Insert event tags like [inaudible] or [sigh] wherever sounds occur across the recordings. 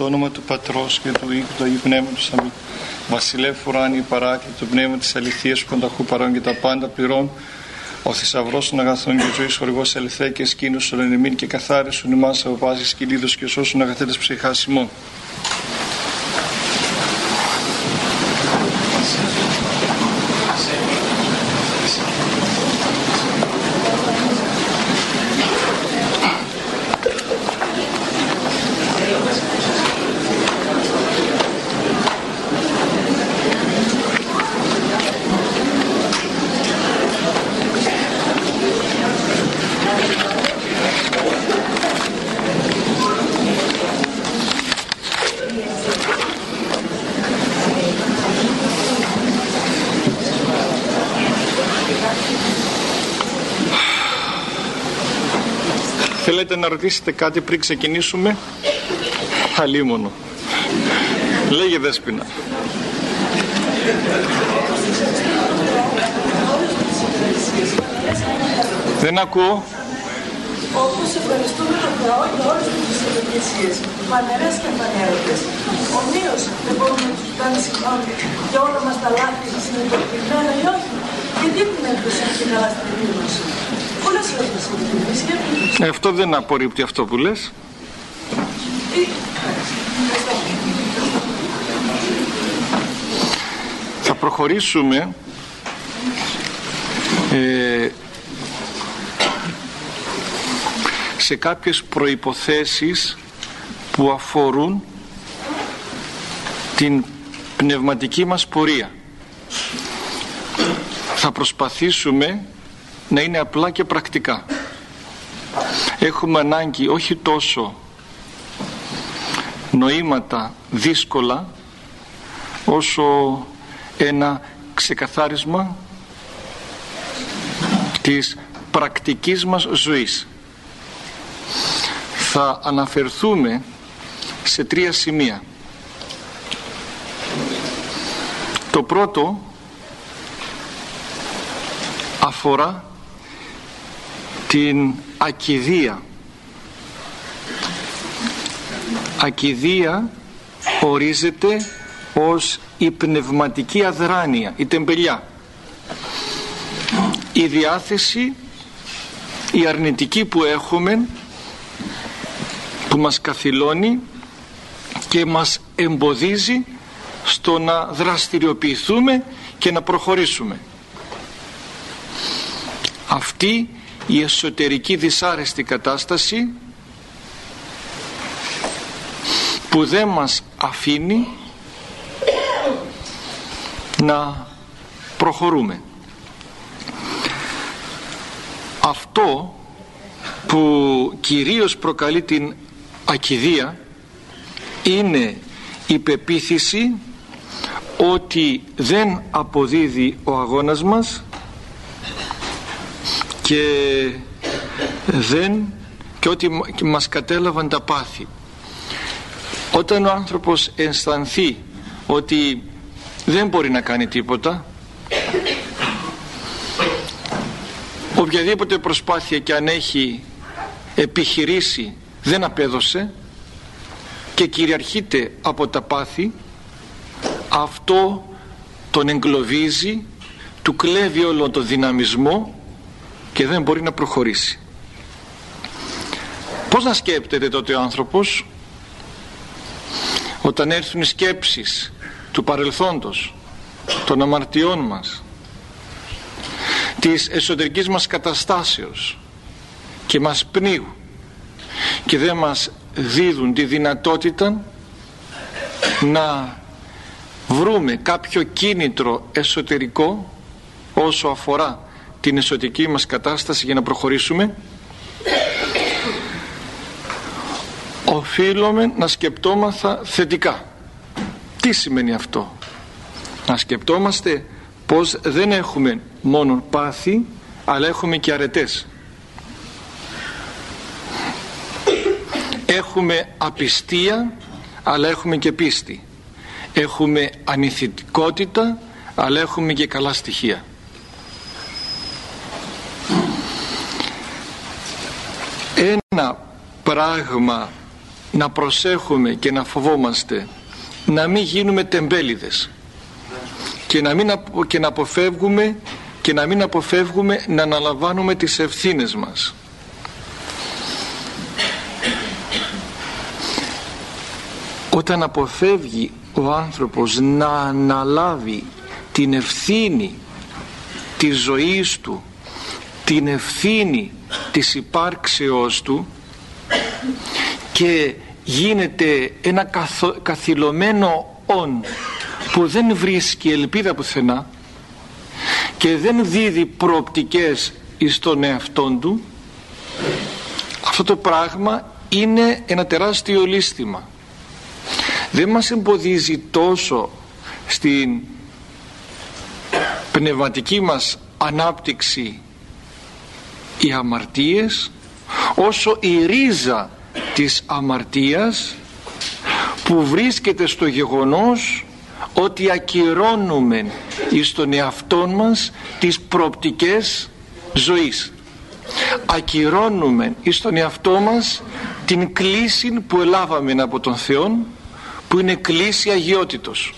Στο όνομα του Πατρός και του Οίκου του Αγίου Πνεύματος Αμήν. Βασιλεύ ουράνιοι παράκλητο το πνεύμα της αληθείας που πανταχού παρών και τα πάντα πληρών. Ο θησαυρός των αγαθών και ζωή χορηγό ελθέ και σκήνου των και καθάρισον εμάς από πάση κυλίδος και σώσουν αγαθέτες ψυχάς ημών. Θέλετε να ρωτήσετε κάτι πριν ξεκινήσουμε. Αλίμονο. Λέγε Δέσποινα. Δεν ακούω. Όπως ευχαριστούμε τον Θεό για όλες τις ευεργεσίε, φανερέ και φανέρετε, ομοίως δεν μπορούμε να τους κάνουμε συγγνώμη για όλα μας τα λάθη, συνειδητοποιημένα ή όχι. Γιατί την έκδοση αυτή καλά στην μα. Ε, αυτό δεν απορρίπτει αυτό που λες. Θα προχωρήσουμε ε, σε κάποιες προϋποθέσεις που αφορούν την πνευματική μας πορεία. Θα προσπαθήσουμε να είναι απλά και πρακτικά. Έχουμε ανάγκη όχι τόσο νοήματα δύσκολα όσο ένα ξεκαθάρισμα της πρακτικής μας ζωής. Θα αναφερθούμε σε τρία σημεία. Το πρώτο αφορά την ακιδεία. Ακιδεία ορίζεται ως η πνευματική αδράνεια η τεμπελιά. Η διάθεση η αρνητική που έχουμε που μας καθυλώνει και μας εμποδίζει στο να δραστηριοποιηθούμε και να προχωρήσουμε. Αυτή η εσωτερική δυσάρεστη κατάσταση που δεν μας αφήνει να προχωρούμε. Αυτό που κυρίως προκαλεί την ακιδεία είναι η πεποίθηση ότι δεν αποδίδει ο αγώνας μας και δεν και ότι μας κατέλαβαν τα πάθη. Όταν ο άνθρωπος αισθανθεί ότι δεν μπορεί να κάνει τίποτα οποιαδήποτε προσπάθεια και αν έχει επιχειρήσει δεν απέδωσε και κυριαρχείται από τα πάθη αυτό τον εγκλωβίζει του κλέβει όλο το δυναμισμό και δεν μπορεί να προχωρήσει. Πως να σκέπτεται τότε ο άνθρωπος όταν έρθουν οι σκέψεις του παρελθόντος των αμαρτιών μας της εσωτερικής μας καταστάσεως και μας πνίγουν και δεν μας δίδουν τη δυνατότητα να βρούμε κάποιο κίνητρο εσωτερικό όσο αφορά την εσωτική μας κατάσταση για να προχωρήσουμε. Οφείλουμε να σκεπτόμαθα θετικά. Τι σημαίνει αυτό; Να σκεπτόμαστε πως δεν έχουμε μόνο πάθη αλλά έχουμε και αρετές. Έχουμε απιστία αλλά έχουμε και πίστη. Έχουμε ανηθιτικότητα αλλά έχουμε και καλά στοιχεία ένα πράγμα να προσέχουμε και να φοβόμαστε να μην γίνουμε τεμπέληδες και να, μην, και να αποφεύγουμε και να μην αποφεύγουμε να αναλαμβάνουμε τις ευθύνες μας. Όταν αποφεύγει ο άνθρωπος να αναλάβει την ευθύνη της ζωής του την ευθύνη της υπάρξεώς του και γίνεται ένα καθο, καθυλωμένο όν που δεν βρίσκει ελπίδα πουθενά και δεν δίδει προοπτικές εις τον εαυτόν του αυτό το πράγμα είναι ένα τεράστιο λύστημα. Δεν μας εμποδίζει τόσο στην πνευματική μας ανάπτυξη οι αμαρτίες όσο η ρίζα της αμαρτίας που βρίσκεται στο γεγονός ότι ακυρώνουμε εις τον εαυτό μας τις προοπτικές ζωής. Ακυρώνουμε εις τον εαυτό μας την κλίση που ελάβαμε από τον Θεό που είναι κλίση αγιότητος.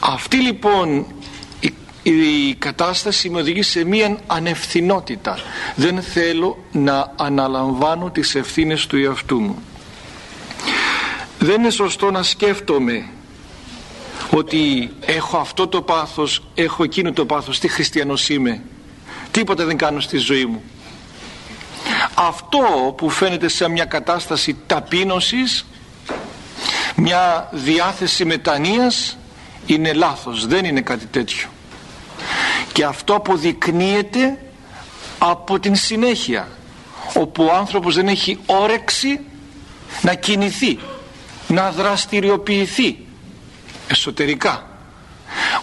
Αυτή λοιπόν η κατάσταση με οδηγεί σε μία ανευθυνότητα. Δεν θέλω να αναλαμβάνω τις ευθύνες του εαυτού μου. Δεν είναι σωστό να σκέφτομαι ότι έχω αυτό το πάθος έχω εκείνο το πάθος τι χριστιανός είμαι. Τίποτα δεν κάνω στη ζωή μου. Αυτό που φαίνεται σε μια κατάσταση ταπείνωσης μια διάθεση μετανοίας είναι λάθος. Δεν είναι κάτι τέτοιο και αυτό αποδεικνύεται από την συνέχεια όπου ο άνθρωπος δεν έχει όρεξη να κινηθεί να δραστηριοποιηθεί εσωτερικά.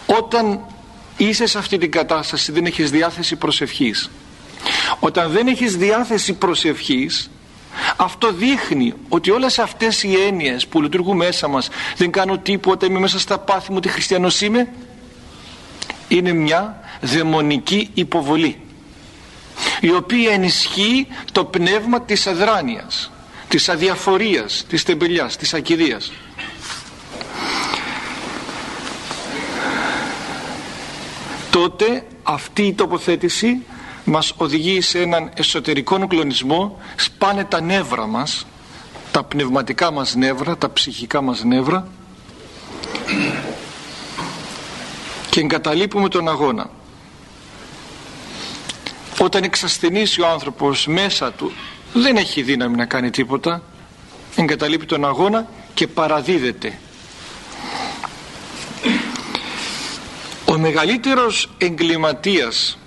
Όταν είσαι σε αυτή την κατάσταση δεν έχεις διάθεση προσευχής. Όταν δεν έχεις διάθεση προσευχής αυτό δείχνει ότι όλες αυτές οι έννοιες που λειτουργούν μέσα μας δεν κάνω τίποτα είμαι μέσα στα πάθη μου τι χριστιανός είμαι είναι μια δαιμονική υποβολή η οποία ενισχύει το πνεύμα της αδράνειας της αδιαφορίας, της τεμπελιάς, της ακιδείας. Τότε αυτή η τοποθέτηση μας οδηγεί σε έναν εσωτερικό κλονισμό σπάνε τα νεύρα μας τα πνευματικά μας νεύρα τα ψυχικά μας νεύρα και εγκαταλείπουμε τον αγώνα όταν εξασθενήσει ο άνθρωπος μέσα του δεν έχει δύναμη να κάνει τίποτα. Εγκαταλείπει τον αγώνα και παραδίδεται. Ο μεγαλύτερος εγκληματίας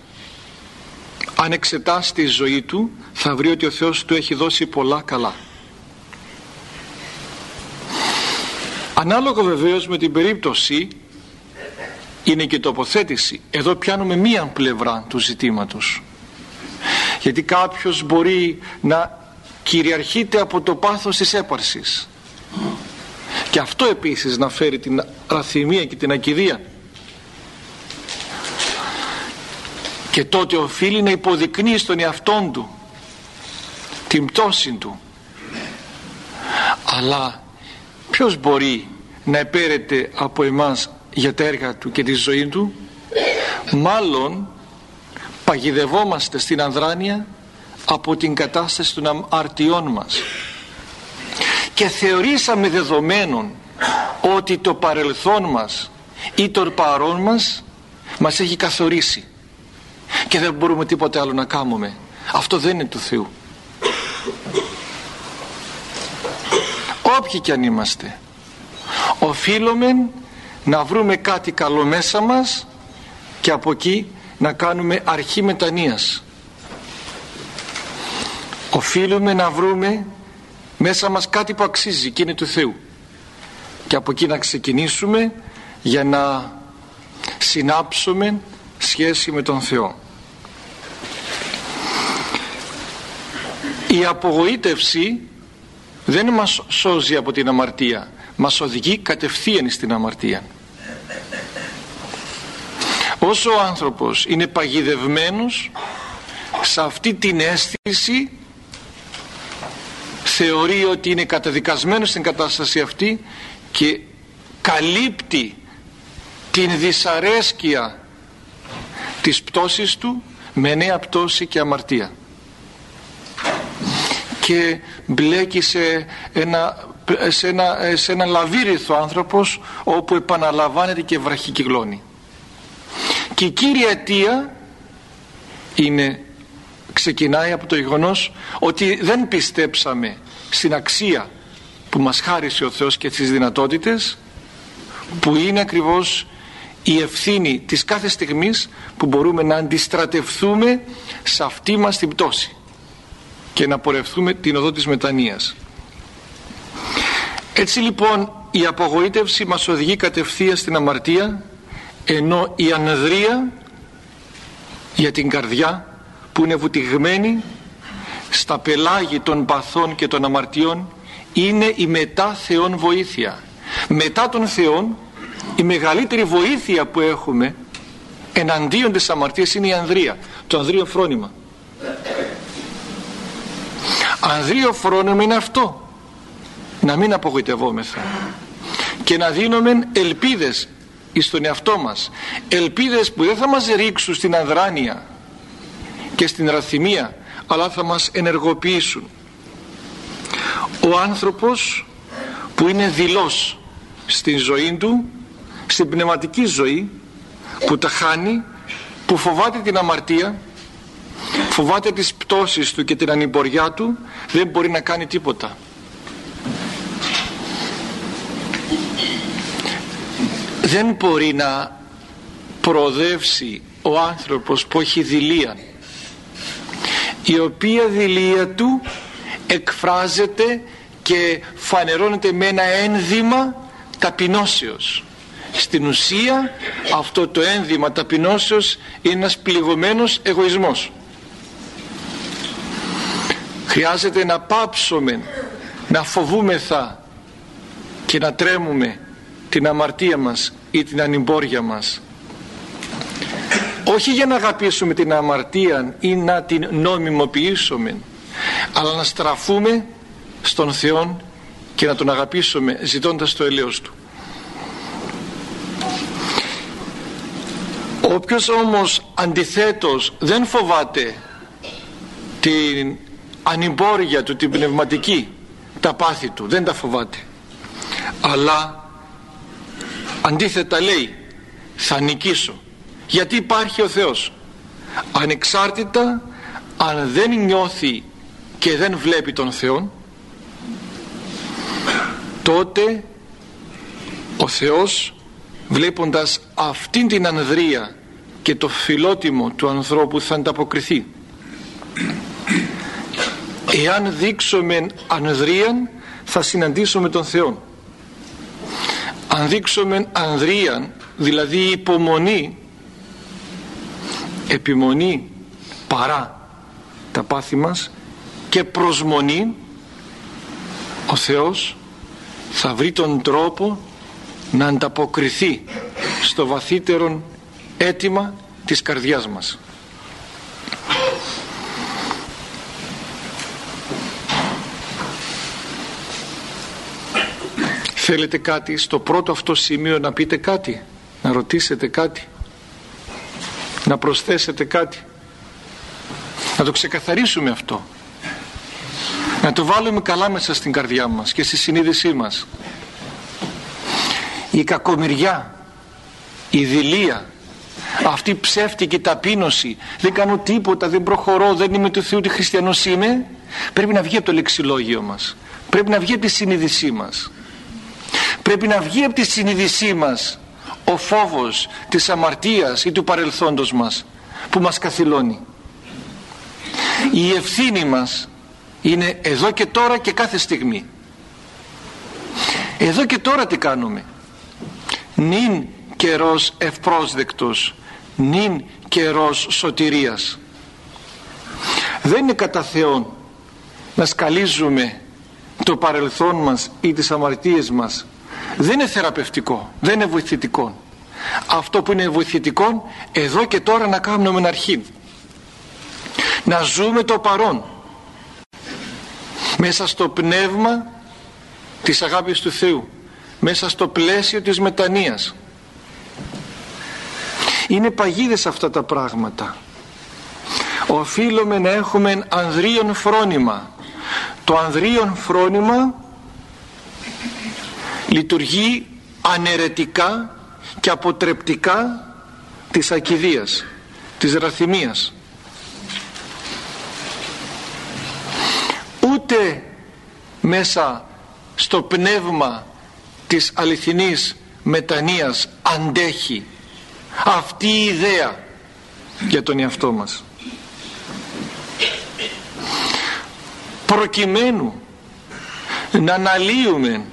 αν εξετάσει τη ζωή του θα βρει ότι ο Θεός του έχει δώσει πολλά καλά. Ανάλογα βεβαίως με την περίπτωση είναι και τοποθέτηση. Εδώ πιάνουμε μία πλευρά του ζητήματος γιατί κάποιος μπορεί να κυριαρχείται από το πάθος της έπαρσης. Και αυτό επίσης να φέρει την ραθυμία και την ακιδεία και τότε οφείλει να υποδεικνύει στον εαυτόν του την πτώση του. Αλλά ποιος μπορεί να επέρεται από εμάς για τα έργα του και τη ζωή του; Μάλλον παγιδευόμαστε στην ανδράνεια από την κατάσταση των αρτιών μας. Και θεωρήσαμε δεδομένων ότι το παρελθόν μας ή το παρόν μας μας έχει καθορίσει. Και δεν μπορούμε τίποτε άλλο να κάνουμε αυτό δεν είναι του Θεού. Όποιοι κι αν είμαστε οφείλουμε να βρούμε κάτι καλό μέσα μας και από εκεί να κάνουμε αρχή μετανοίας. Οφείλουμε να βρούμε μέσα μας κάτι που αξίζει και είναι του Θεού. Και από εκεί να ξεκινήσουμε για να συνάψουμε σχέση με τον Θεό. Η απογοήτευση δεν μας σώζει από την αμαρτία. Μας οδηγεί κατευθείαν στην αμαρτία όσο ο άνθρωπος είναι παγιδευμένος σε αυτή την αίσθηση θεωρεί ότι είναι καταδικασμένος στην κατάσταση αυτή και καλύπτει την δυσαρέσκεια της πτώσης του με νέα πτώση και αμαρτία. Και μπλέκει σε ένα, σε ένα, σε ένα λαβύριθο άνθρωπος όπου επαναλαμβάνεται και βραχικυκλώνει και η κύρια αιτία είναι ξεκινάει από το γεγονός ότι δεν πιστέψαμε στην αξία που μας χάρισε ο Θεός και τις δυνατότητες που είναι ακριβώς η ευθύνη της κάθε στιγμής που μπορούμε να αντιστρατευθούμε σε αυτή μας την πτώση και να πορευθούμε την οδό της μετανοίας. Έτσι λοιπόν η απογοήτευση μας οδηγεί κατευθείαν στην αμαρτία ενώ η ανδρεία για την καρδιά που είναι βουτυγμένη στα πελάγη των παθών και των αμαρτιών είναι η μετά Θεόν βοήθεια. Μετά τον Θεόν η μεγαλύτερη βοήθεια που έχουμε εναντίον της αμαρτίας είναι η ανδρεία, το ανδρείο φρόνημα. Ανδρείο φρόνημα είναι αυτό, να μην απογοητευόμεθα και να δίνουμε ελπίδες στον εαυτό μας ελπίδες που δεν θα μας ρίξουν στην αδράνεια και στην ραθυμία αλλά θα μας ενεργοποιήσουν. Ο άνθρωπος που είναι δηλός στην ζωή του στην πνευματική ζωή που τα χάνει που φοβάται την αμαρτία φοβάται τις πτώσεις του και την ανημποριά του δεν μπορεί να κάνει τίποτα δεν μπορεί να προοδεύσει ο άνθρωπος που έχει δηλία. Η οποία δηλία του εκφράζεται και φανερώνεται με ένα ένδυμα ταπεινώσεως. Στην ουσία αυτό το ένδυμα ταπεινώσεως είναι ένας πληγωμένος εγωισμός. Χρειάζεται να πάψουμε να φοβούμεθα και να τρέμουμε την αμαρτία μας ή την ανυμπόρια μας. Όχι για να αγαπήσουμε την αμαρτία ή να την νομιμοποιήσουμε αλλά να στραφούμε στον Θεό και να τον αγαπήσουμε ζητώντας το ελαιός Του. Όποιος όμως αντιθέτως δεν φοβάται την ανυμπόρια του την πνευματική τα πάθη του δεν τα φοβάται. Αλλά αντίθετα λέει θα νικήσω γιατί υπάρχει ο Θεός ανεξάρτητα αν δεν νιώθει και δεν βλέπει τον Θεό τότε ο Θεός βλέποντας αυτήν την ανδρεία και το φιλότιμο του ανθρώπου θα ανταποκριθεί. Εάν δείξουμε ανδρείαν θα συναντήσουμε τον Θεό αν δείξουμε ανδρία δηλαδή υπομονή επιμονή παρά τα πάθη μας και προσμονή ο Θεός θα βρει τον τρόπο να ανταποκριθεί στο βαθύτερο αίτημα της καρδιάς μας Θέλετε κάτι στο πρώτο αυτό σημείο να πείτε κάτι, να ρωτήσετε κάτι, να προσθέσετε κάτι. Να το ξεκαθαρίσουμε αυτό. Να το βάλουμε καλά μέσα στην καρδιά μας και στη συνείδησή μας. Η κακομοιριά, η δηλία, αυτή η ψεύτικη ταπείνωση, δεν κάνω τίποτα, δεν προχωρώ, δεν είμαι του Θεού, τι χριστιανός είμαι, πρέπει να βγει από το λεξιλόγιο μας. Πρέπει να βγει από τη συνείδησή μας πρέπει να βγει από τη συνείδησή μας ο φόβος της αμαρτίας ή του παρελθόντος μας που μας καθυλώνει. Η ευθύνη μας είναι εδώ και τώρα και κάθε στιγμή. Εδώ και τώρα τι κάνουμε. Νυν καιρός ευπρόσδεκτος νυν καιρός σωτηρίας. Δεν είναι κατά Θεόν να σκαλίζουμε το παρελθόν μας ή τις αμαρτίες μας δεν είναι θεραπευτικό, δεν είναι βοηθητικό. Αυτό που είναι βοηθητικό εδώ και τώρα να κάνουμε την αρχή. Να ζούμε το παρόν. μέσα στο πνεύμα της αγάπης του Θεού μέσα στο πλαίσιο της μετανοίας είναι παγίδες αυτά τα πράγματα οφείλουμε να έχουμε ανδρίον φρόνημα το ανδρίον φρόνημα λειτουργεί αναιρετικά και αποτρεπτικά της ακιδείας της ραθυμίας. Ούτε μέσα στο πνεύμα της αληθινής μετανοίας αντέχει αυτή η ιδέα για τον εαυτό μας. Προκειμένου να αναλύουμε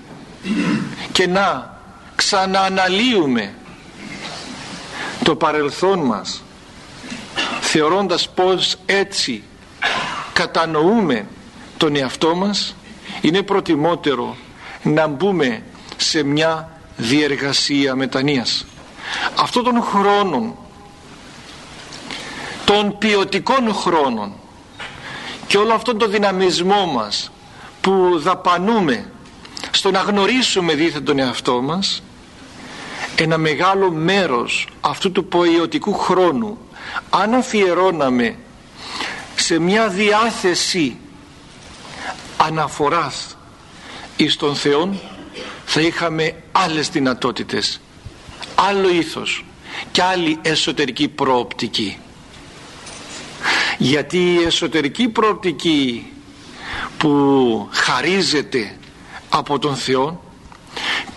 και να ξανααναλύουμε το παρελθόν μας θεωρώντας πως έτσι κατανοούμε τον εαυτό μας είναι προτιμότερο να μπούμε σε μια διεργασία μετανοίας. Αυτό των χρόνων των ποιοτικών χρόνων και όλο αυτόν τον δυναμισμό μας που δαπανούμε στο να γνωρίσουμε δίθεν τον εαυτό μας ένα μεγάλο μέρος αυτού του ποιοτικού χρόνου αν αφιερώναμε σε μια διάθεση αναφοράς εις τον Θεό θα είχαμε άλλες δυνατότητες άλλο ήθος και άλλη εσωτερική προοπτική. Γιατί η εσωτερική προοπτική που χαρίζεται από τον Θεό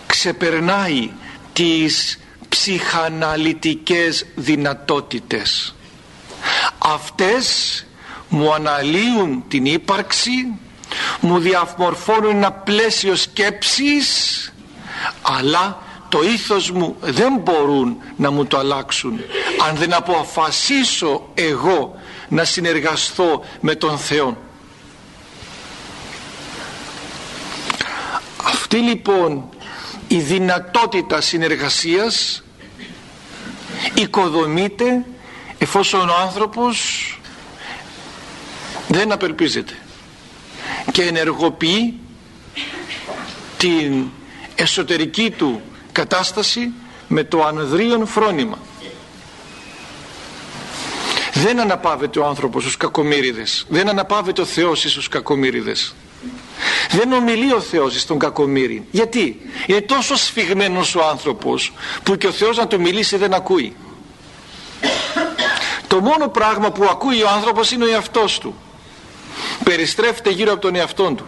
ξεπερνάει τις ψυχαναλυτικές δυνατότητες. Αυτές μου αναλύουν την ύπαρξη μου διαμορφώνουν ένα πλαίσιο σκέψης αλλά το ήθος μου δεν μπορούν να μου το αλλάξουν. Αν δεν αποφασίσω εγώ να συνεργαστώ με τον Θεό αυτή λοιπόν η δυνατότητα συνεργασίας οικοδομείται εφόσον ο άνθρωπος δεν απελπίζεται και ενεργοποιεί την εσωτερική του κατάσταση με το ανδρίον φρόνημα. Δεν αναπαύεται ο άνθρωπος στους κακομύριδες. Δεν αναπαύεται ο Θεός στους κακομύριδες δεν ομιλεί ο Θεός στον κακομύρι γιατί; Είναι τόσο σφιγμένος ο άνθρωπος που και ο Θεός να του μιλήσει δεν ακούει. Το μόνο πράγμα που ακούει ο άνθρωπος είναι ο εαυτός του. Περιστρέφεται γύρω από τον εαυτό του.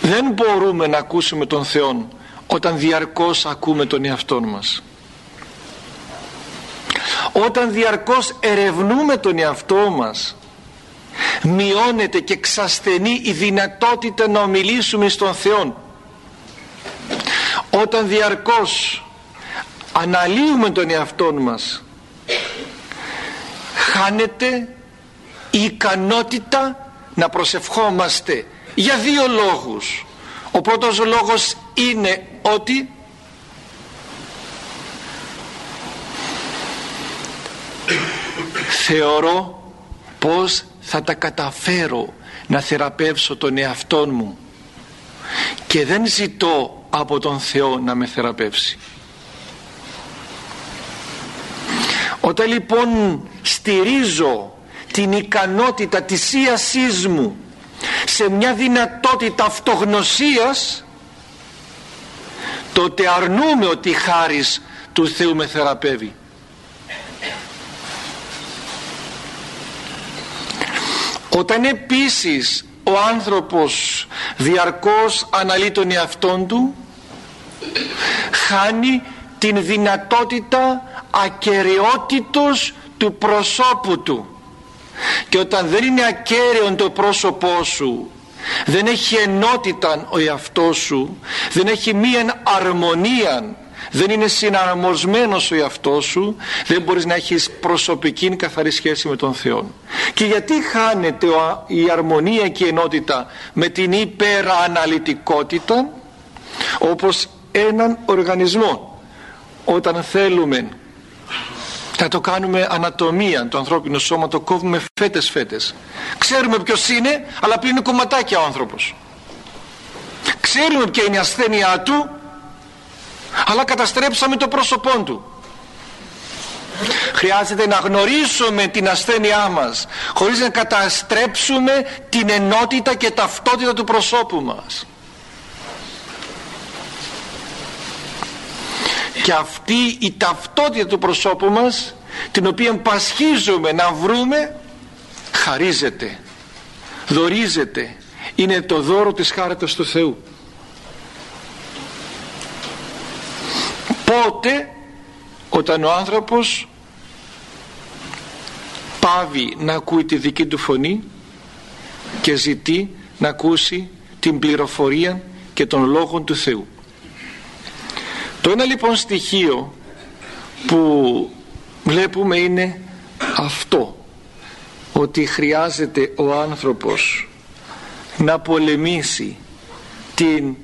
Δεν μπορούμε να ακούσουμε τον Θεό όταν διαρκώς ακούμε τον εαυτό μας όταν διαρκώς ερευνούμε τον εαυτό μας μειώνεται και ξασθενεί η δυνατότητα να ομιλήσουμε στον Θεό όταν διαρκώς αναλύουμε τον εαυτό μας χάνεται η ικανότητα να προσευχόμαστε για δύο λόγους. Ο πρώτος λόγος είναι ότι θεωρώ πως θα τα καταφέρω να θεραπεύσω τον εαυτό μου. Και δεν ζητώ από τον Θεό να με θεραπεύσει. Όταν λοιπόν στηρίζω την ικανότητα της ίασής μου σε μια δυνατότητα αυτογνωσίας τότε αρνούμε ότι η χάρις του Θεού με θεραπεύει όταν επίσης ο άνθρωπος διαρκώς αναλύει τον εαυτόν του χάνει την δυνατότητα ακαιρεότητος του προσώπου του. Και όταν δεν είναι ακέραιον το πρόσωπό σου δεν έχει ενότητα ο εαυτός σου δεν έχει μία αρμονία δεν είναι συναρμοσμένος ο εαυτός σου δεν μπορείς να έχεις προσωπική καθαρή σχέση με τον Θεό και γιατί χάνεται η αρμονία και η ενότητα με την υπεραναλυτικότητα; Όπως έναν οργανισμό. Όταν θέλουμε να το κάνουμε ανατομία το ανθρώπινο σώμα το κόβουμε φέτες φέτες. Ξέρουμε ποιος είναι αλλά πλύνει κομματάκια ο άνθρωπος. Ξέρουμε ποια είναι η ασθένειά του αλλά καταστρέψαμε το πρόσωπό του. Χρειάζεται να γνωρίσουμε την ασθένειά μας χωρίς να καταστρέψουμε την ενότητα και ταυτότητα του προσώπου μας. Και αυτή η ταυτότητα του προσώπου μας την οποία πασχίζουμε να βρούμε χαρίζεται δορίζεται. Είναι το δώρο της χάριτας του Θεού πότε όταν ο άνθρωπος πάβει να ακούει τη δική του φωνή και ζητεί να ακούσει την πληροφορία και τον λόγο του Θεού. Το ένα λοιπόν στοιχείο που βλέπουμε είναι αυτό ότι χρειάζεται ο άνθρωπος να πολεμήσει την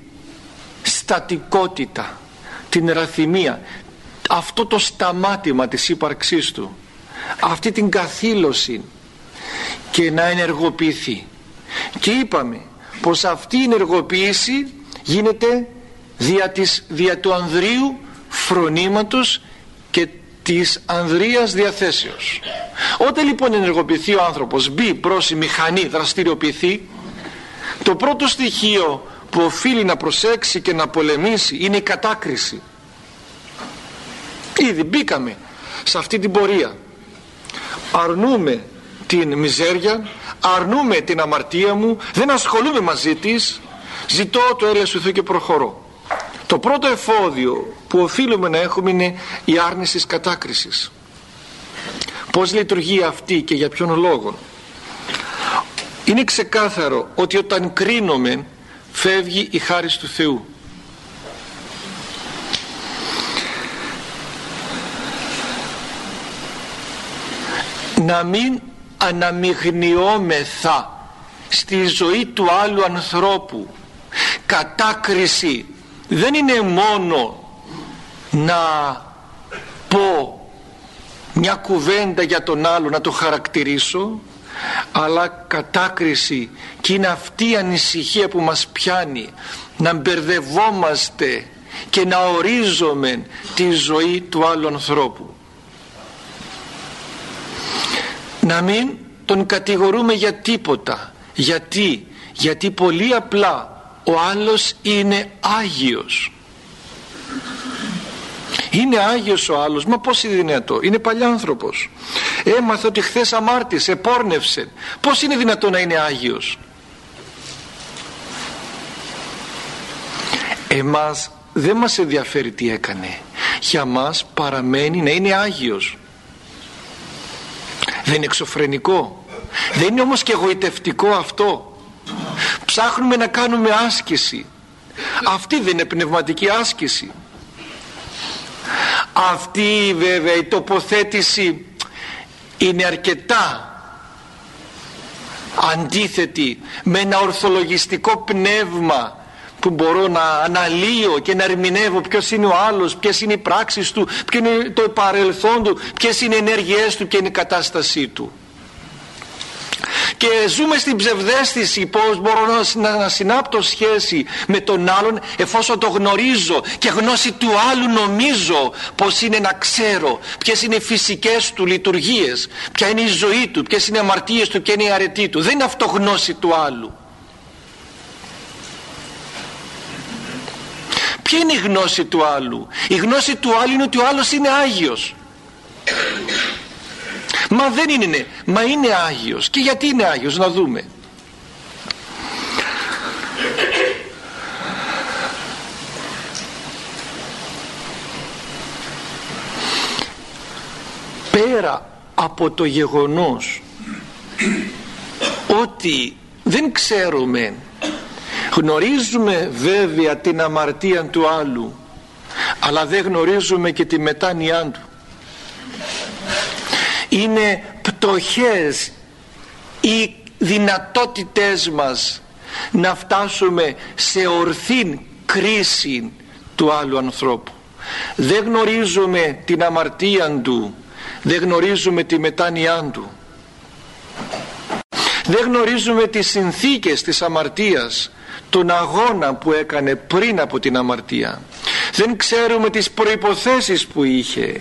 στατικότητα την ραθυμία. Αυτό το σταμάτημα της ύπαρξής του. Αυτή την καθήλωση. Και να ενεργοποιηθεί. Και είπαμε πως αυτή η ενεργοποίηση γίνεται δια, της, δια του ανδρείου φρονήματος και της ανδρείας διαθέσεως. Όταν λοιπόν ενεργοποιηθεί ο άνθρωπος μπει προς η μηχανή δραστηριοποιηθεί το πρώτο στοιχείο που οφείλει να προσέξει και να πολεμήσει είναι η κατάκριση. Ήδη μπήκαμε σε αυτή την πορεία. Αρνούμε την μιζέρια αρνούμε την αμαρτία μου δεν ασχολούμαι μαζί της. Ζητώ το έλεος του Θεού και προχωρώ. Το πρώτο εφόδιο που οφείλουμε να έχουμε είναι η άρνηση της κατάκρισης. Πως λειτουργεί αυτή και για ποιον λόγο. Είναι ξεκάθαρο ότι όταν κρίνομαι φεύγει η χάρη του Θεού. Να μην αναμειγνιόμεθα στη ζωή του άλλου ανθρώπου. Κατάκριση δεν είναι μόνο να πω μια κουβέντα για τον άλλο να το χαρακτηρίσω αλλά κατάκριση και είναι αυτή η ανησυχία που μας πιάνει να μπερδευόμαστε και να ορίζουμε τη ζωή του άλλου ανθρώπου. Να μην τον κατηγορούμε για τίποτα. Γιατί; Γιατί πολύ απλά ο άλλος είναι Άγιος είναι Άγιος ο άλλος μα πως είναι δυνατό είναι παλιάνθρωπος. Έμαθε ότι χθες αμάρτησε πόρνευσε. Πως είναι δυνατό να είναι Άγιος; Εμάς δεν μας ενδιαφέρει τι έκανε. Για μας παραμένει να είναι Άγιος. Δεν είναι εξωφρενικό. Δεν είναι όμως και εγωιτευτικό αυτό. Ψάχνουμε να κάνουμε άσκηση. Αυτή δεν είναι πνευματική άσκηση αυτή βέβαια η τοποθέτηση είναι αρκετά αντίθετη με ένα ορθολογιστικό πνεύμα που μπορώ να αναλύω και να ερμηνεύω ποιος είναι ο άλλος, ποιες είναι οι πράξεις του, ποιο είναι το παρελθόν του, ποιες είναι οι ενέργειές του και είναι η κατάστασή του και ζούμε στην ψευδέστηση πως μπορώ να, να συνάπτω σχέση με τον άλλον εφόσον το γνωρίζω και γνώση του άλλου νομίζω πως είναι να ξέρω ποιες είναι οι φυσικές του λειτουργίες ποια είναι η ζωή του, ποιες είναι οι αμαρτίες του και είναι η αρετή του δεν είναι αυτό γνώση του άλλου Ποια είναι η γνώση του άλλου; Η γνώση του άλλου είναι ότι ο άλλος είναι Άγιος. Μα δεν είναι, μα είναι Άγιος. Και γιατί είναι Άγιος, να δούμε. Πέρα από το γεγονός ότι δεν ξέρουμε γνωρίζουμε βέβαια την αμαρτία του άλλου αλλά δεν γνωρίζουμε και τη μετάνοιά του είναι πτωχές οι δυνατότητές μας να φτάσουμε σε ορθή κρίση του άλλου ανθρώπου. Δεν γνωρίζουμε την αμαρτία του δεν γνωρίζουμε τη μετάνοιά του. Δεν γνωρίζουμε τις συνθήκες της αμαρτίας τον αγώνα που έκανε πριν από την αμαρτία δεν ξέρουμε τις προϋποθέσεις που είχε.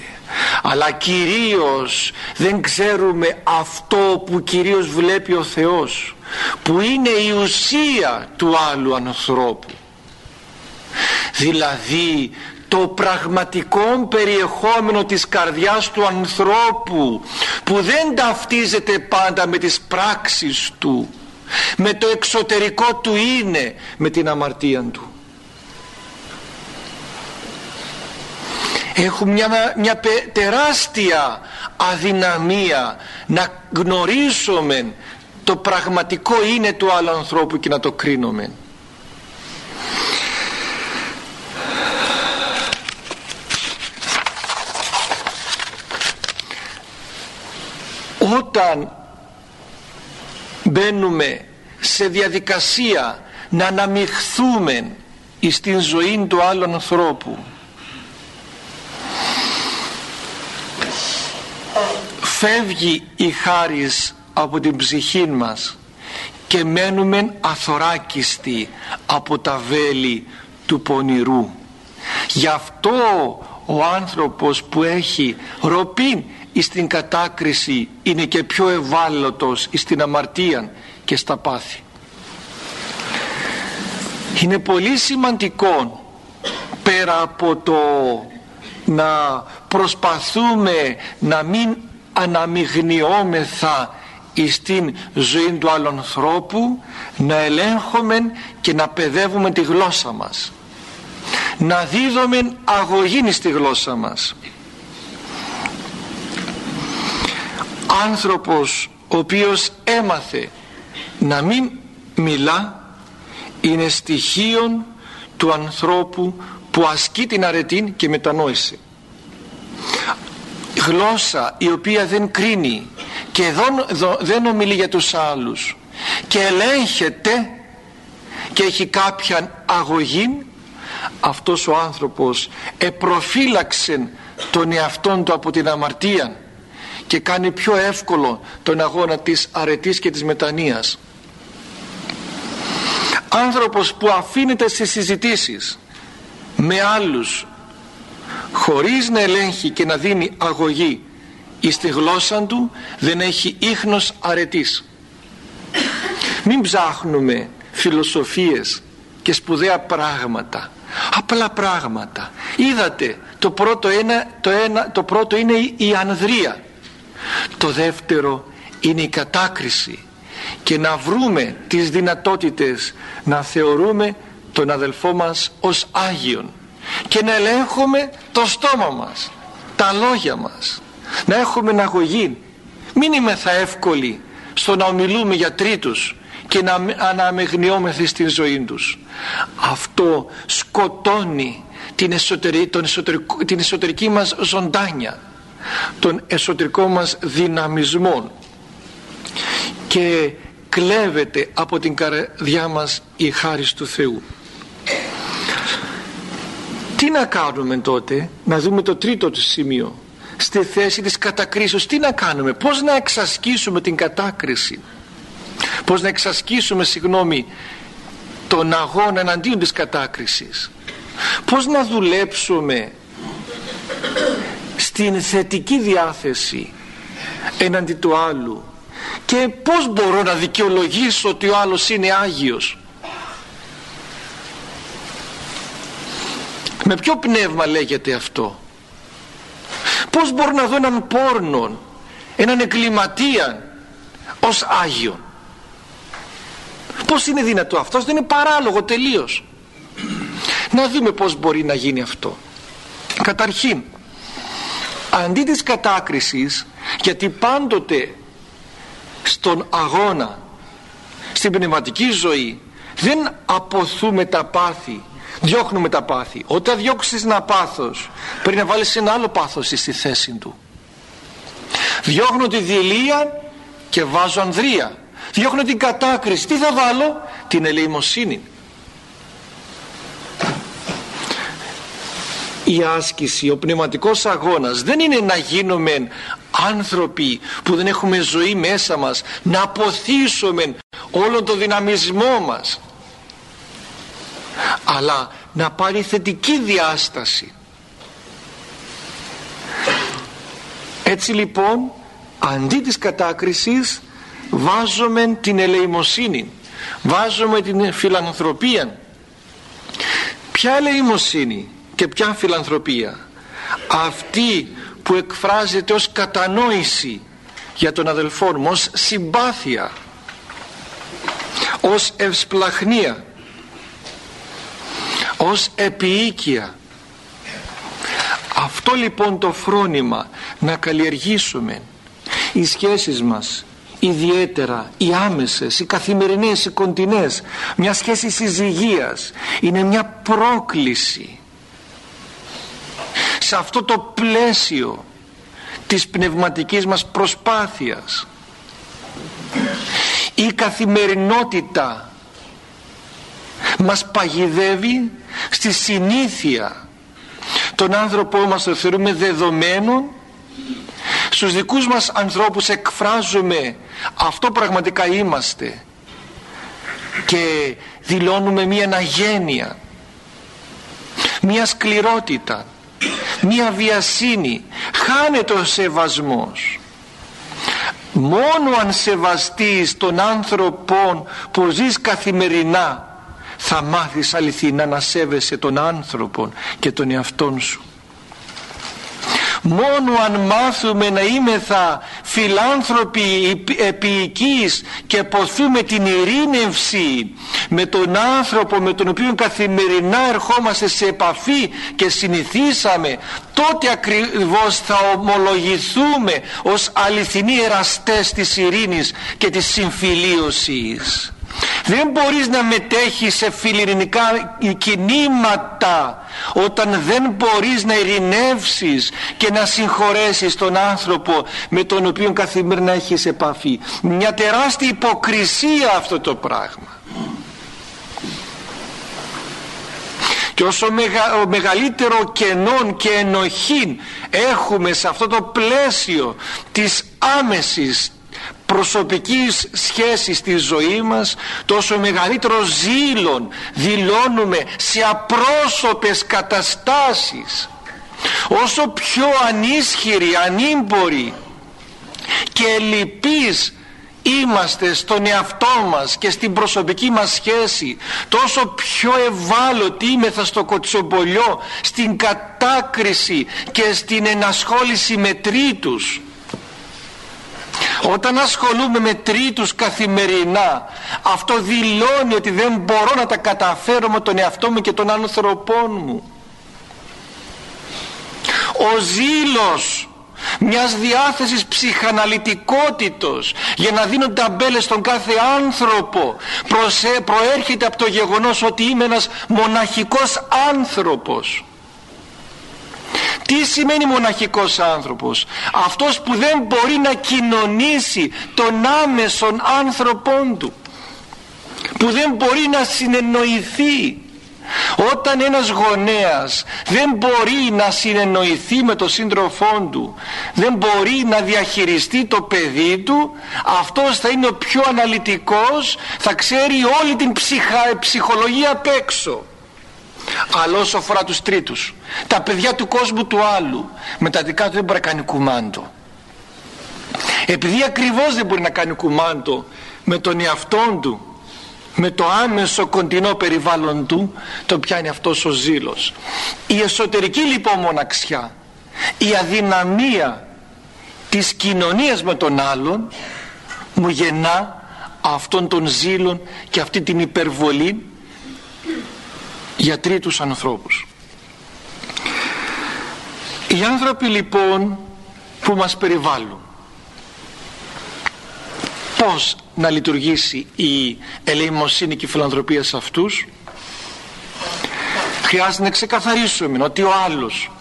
Αλλά κυρίως δεν ξέρουμε αυτό που κυρίως βλέπει ο Θεός που είναι η ουσία του άλλου ανθρώπου. Δηλαδή το πραγματικό περιεχόμενο της καρδιάς του ανθρώπου που δεν ταυτίζεται πάντα με τις πράξεις του με το εξωτερικό του είναι με την αμαρτία του έχουμε μια, μια τεράστια αδυναμία να γνωρίσουμε το πραγματικό είναι του άλλου ανθρώπου και να το κρίνουμε όταν μπαίνουμε σε διαδικασία να αναμειχθούμε στην ζωή του άλλου ανθρώπου φεύγει η χάρις από την ψυχή μας και μένουμε αθωράκιστοι από τα βέλη του πονηρού. Γι' αυτό ο άνθρωπος που έχει ροπή στην κατάκριση είναι και πιο ευάλωτος στην αμαρτία και στα πάθη. Είναι πολύ σημαντικό πέρα από το να προσπαθούμε να μην αναμειγνιόμεθα στην ζωή του άλλου ανθρώπου να ελέγχουμε και να παιδεύουμε τη γλώσσα μας. Να δίδουμε αγωγή στη γλώσσα μας. Άνθρωπος ο οποίος έμαθε να μην μιλά είναι στοιχείο του ανθρώπου που ασκεί την αρετή και μετανόησε γλώσσα η οποία δεν κρίνει και δεν ομιλεί για τους άλλους και ελέγχεται και έχει κάποια αγωγή αυτός ο άνθρωπος επροφύλαξε τον εαυτόν του από την αμαρτία και κάνει πιο εύκολο τον αγώνα της αρετής και της μετανοίας. Άνθρωπος που αφήνεται στις συζητήσεις με άλλους χωρίς να ελέγχει και να δίνει αγωγή εις τη γλώσσα του δεν έχει ίχνος αρετής. Μην ψάχνουμε φιλοσοφίες και σπουδαία πράγματα απλά πράγματα. Είδατε το πρώτο, ένα, το, ένα, το πρώτο είναι η ανδρεία. Το δεύτερο είναι η κατάκριση. Και να βρούμε τις δυνατότητες να θεωρούμε τον αδελφό μας ως Άγιον και να ελέγχουμε το στόμα μας τα λόγια μας να έχουμε αγωγή μην είμαι θα εύκολοι στο να ομιλούμε για τρίτους και να αναμεγνιόμεθα στην ζωή τους. Αυτό σκοτώνει την εσωτερική, τον εσωτερικό, την εσωτερική μας ζωντάνια τον εσωτερικό μας δυναμισμό. Και κλέβεται από την καρδιά μας η χάρις του Θεού τι να κάνουμε τότε να δούμε το τρίτο του σημείο. Στη θέση της κατακρίσεως τι να κάνουμε πως να εξασκήσουμε την κατάκριση. Πως να εξασκήσουμε συγγνώμη τον αγώνα εναντίον της κατάκρισης. Πως να δουλέψουμε στην θετική διάθεση εναντί του άλλου. Και πως μπορώ να δικαιολογήσω ότι ο άλλος είναι Άγιος με ποιο πνεύμα λέγεται αυτό; Πως μπορώ να δω έναν πόρνο έναν εγκληματία ως Άγιο πως είναι δυνατό αυτό; Δεν είναι παράλογο τελείως. Να δούμε πως μπορεί να γίνει αυτό. Καταρχήν αντί της κατάκρισης γιατί πάντοτε στον αγώνα στην πνευματική ζωή δεν αποθούμε τα πάθη διώχνουμε τα πάθη. Όταν διώξεις ένα πάθος πρέπει να βάλεις ένα άλλο πάθος στη θέση του. Διώχνω τη διελία και βάζω ανδρεία. Διώχνω την κατάκριση. Τι θα βάλω; Την ελεημοσύνη. Η άσκηση, ο πνευματικός αγώνας δεν είναι να γίνουμε άνθρωποι που δεν έχουμε ζωή μέσα μας να αποθήσουμε όλο το δυναμισμό μας αλλά να πάρει θετική διάσταση. Έτσι λοιπόν αντί της κατάκρισης βάζουμε την ελεημοσύνη βάζουμε την φιλανθρωπία. Ποια ελεημοσύνη και ποια φιλανθρωπία; Αυτή που εκφράζεται ως κατανόηση για τον αδελφό μου ως συμπάθεια ως ευσπλαχνία ως επιοίκεια αυτό λοιπόν το φρόνημα να καλλιεργήσουμε οι σχέσεις μας ιδιαίτερα οι άμεσες, οι καθημερινές, οι κοντινές μια σχέση συζυγίας είναι μια πρόκληση. Σε αυτό το πλαίσιο της πνευματικής μας προσπάθειας η καθημερινότητα μας παγιδεύει στη συνήθεια. Τον άνθρωπό μας το θεωρούμε δεδομένο. Στους δικούς μας ανθρώπους εκφράζουμε αυτό πραγματικά είμαστε και δηλώνουμε μία αναγένεια μία σκληρότητα μία βιασύνη. Χάνεται ο σεβασμός. Μόνο αν σεβαστείς τον άνθρωπο που ζεις καθημερινά θα μάθεις αληθινά να σέβεσαι τον άνθρωπο και τον εαυτόν σου. Μόνο αν μάθουμε να είμεθα φιλάνθρωποι επίοικείς και ποθούμε την ειρήνευση με τον άνθρωπο με τον οποίο καθημερινά ερχόμαστε σε επαφή και συνηθίσαμε τότε ακριβώς θα ομολογηθούμε ως αληθινοί εραστές της ειρήνης και της συμφιλίωσης δεν μπορείς να μετέχεις σε φιλιρινικά κινήματα όταν δεν μπορείς να ειρηνεύσεις και να συγχωρέσεις τον άνθρωπο με τον οποίο καθημερινά έχεις επαφή. Μια τεράστια υποκρισία αυτό το πράγμα. Και όσο μεγαλύτερο κενόν και ενοχή έχουμε σε αυτό το πλαίσιο της άμεσης προσωπικής σχέσης στη ζωή μας τόσο μεγαλύτερο ζήλον δηλώνουμε σε απρόσωπες καταστάσεις. Όσο πιο ανίσχυροι, ανήμποροι και λυπείς είμαστε στον εαυτό μας και στην προσωπική μας σχέση τόσο πιο ευάλωτοι είμεθα στο κοτσομπολιό στην κατάκριση και στην ενασχόληση με τρίτους όταν ασχολούμαι με τρίτους καθημερινά αυτό δηλώνει ότι δεν μπορώ να τα καταφέρω με τον εαυτό μου και τον άνθρωπό μου. Ο ζήλος μιας διάθεσης ψυχαναλυτικότητος για να δίνουν ταμπέλες στον κάθε άνθρωπο προέρχεται από το γεγονός ότι είμαι ένας μοναχικός άνθρωπος τι σημαίνει μοναχικός άνθρωπος; Αυτός που δεν μπορεί να κοινωνήσει τον άμεσον άνθρωπον του. Που δεν μπορεί να συνεννοηθεί. Όταν ένας γονέας δεν μπορεί να συνεννοηθεί με τον σύντροφό του δεν μπορεί να διαχειριστεί το παιδί του αυτός θα είναι ο πιο αναλυτικός θα ξέρει όλη την ψυχολογία απ' έξω αλλά όσο αφορά τους τρίτους τα παιδιά του κόσμου του άλλου με τα δικά του δεν μπορεί να κάνει κουμάντο. Επειδή ακριβώς δεν μπορεί να κάνει κουμάντο με τον εαυτόν του με το άμεσο κοντινό περιβάλλον του το πιάνει αυτός ο ζήλος. Η εσωτερική λοιπόν μοναξιά η αδυναμία της κοινωνίας με τον άλλον μου γεννά αυτόν τον ζήλον και αυτή την υπερβολή για τρίτους ανθρώπους. Οι άνθρωποι λοιπόν που μας περιβάλλουν πως να λειτουργήσει η ελεημοσύνη και η φιλανθρωπία σε αυτούς; Χρειάζεται να ξεκαθαρίσουμε ότι ο άλλος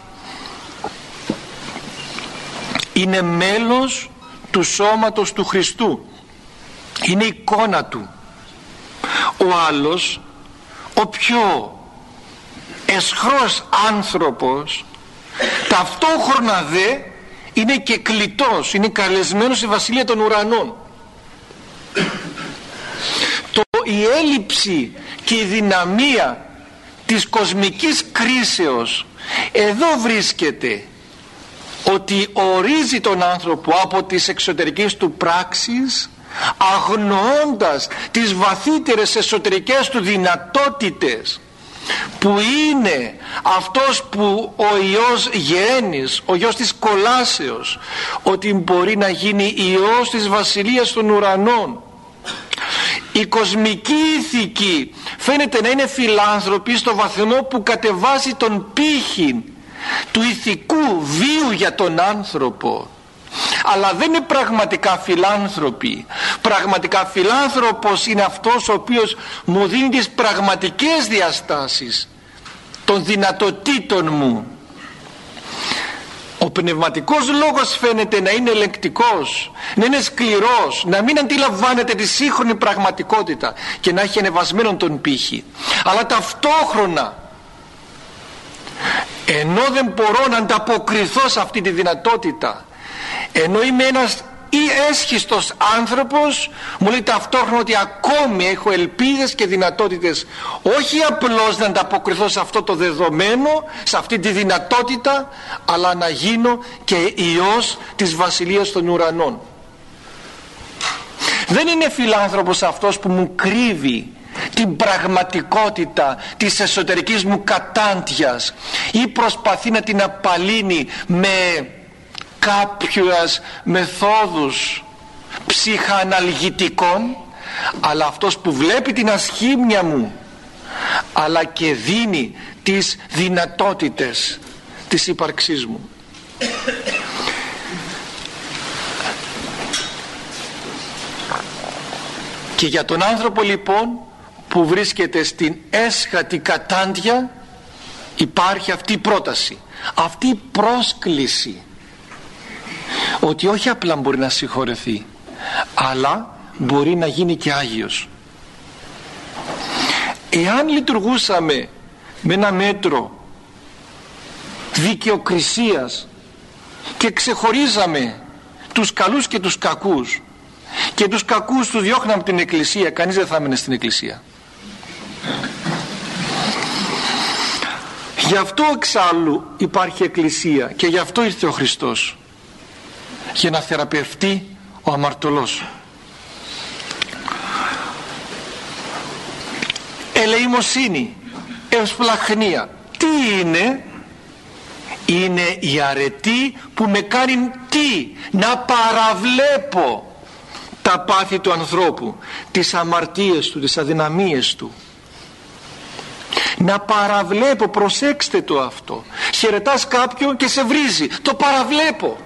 είναι μέλος του σώματος του Χριστού. Είναι εικόνα του. Ο άλλος ο πιο εσχρός άνθρωπος ταυτόχρονα δε είναι και κλητός είναι καλεσμένος στη βασιλεία των ουρανών. Το, η έλλειψη και η δυναμία της κοσμικής κρίσεως εδώ βρίσκεται ότι ορίζει τον άνθρωπο από τις εξωτερικές του πράξεις αγνοώντας τις βαθύτερες εσωτερικές του δυνατότητες που είναι αυτός που ο Υιός γέννης, ο Υιός της κολάσεως ότι μπορεί να γίνει Υιός της Βασιλείας των Ουρανών. Η κοσμική ηθική φαίνεται να είναι φιλάνθρωπη στο βαθμό που κατεβάζει τον πύχη του ηθικού βίου για τον άνθρωπο αλλά δεν είναι πραγματικά φιλάνθρωποι. Πραγματικά φιλάνθρωπος είναι αυτός ο οποίος μου δίνει τις πραγματικές διαστάσεις των δυνατοτήτων μου. Ο πνευματικός λόγος φαίνεται να είναι ελεγκτικός να είναι σκληρός να μην αντιλαμβάνεται τη σύγχρονη πραγματικότητα και να έχει ανεβασμένο τον πύχη. Αλλά ταυτόχρονα ενώ δεν μπορώ να ανταποκριθώ σε αυτή τη δυνατότητα ενώ είμαι ένας ή έσχιστος άνθρωπος μου λέει ταυτόχρονα ότι ακόμη έχω ελπίδες και δυνατότητες όχι απλώς να ανταποκριθώ σε αυτό το δεδομένο σε αυτή τη δυνατότητα αλλά να γίνω και Υιός της Βασιλείας των Ουρανών. Δεν είναι φιλάνθρωπος αυτός που μου κρύβει την πραγματικότητα της εσωτερικής μου κατάντιας ή προσπαθεί να την απαλύνει με κάποιες μεθόδους ψυχαναλγητικών αλλά αυτός που βλέπει την ασχήμια μου αλλά και δίνει τις δυνατότητες της ύπαρξής μου. Και για τον άνθρωπο λοιπόν που βρίσκεται στην έσχατη κατάντια υπάρχει αυτή η πρόταση αυτή η πρόσκληση ότι όχι απλά μπορεί να συγχωρεθεί αλλά μπορεί να γίνει και Άγιος. Εάν λειτουργούσαμε με ένα μέτρο δικαιοκρισίας και ξεχωρίζαμε τους καλούς και τους κακούς και τους κακούς του διώχναμε την εκκλησία κανείς δεν θα έμενε στην εκκλησία. Γι' αυτό εξάλλου υπάρχει εκκλησία και γι' αυτό ήρθε ο Χριστός για να θεραπευτεί ο αμαρτωλός. Ελεημοσύνη ευσπλαχνία. Τι είναι; Είναι η αρετή που με κάνει τι; Να παραβλέπω τα πάθη του ανθρώπου τις αμαρτίες του, τις αδυναμίες του. Να παραβλέπω προσέξτε το αυτό. Χαιρετάς κάποιον και σε βρίζει. Το παραβλέπω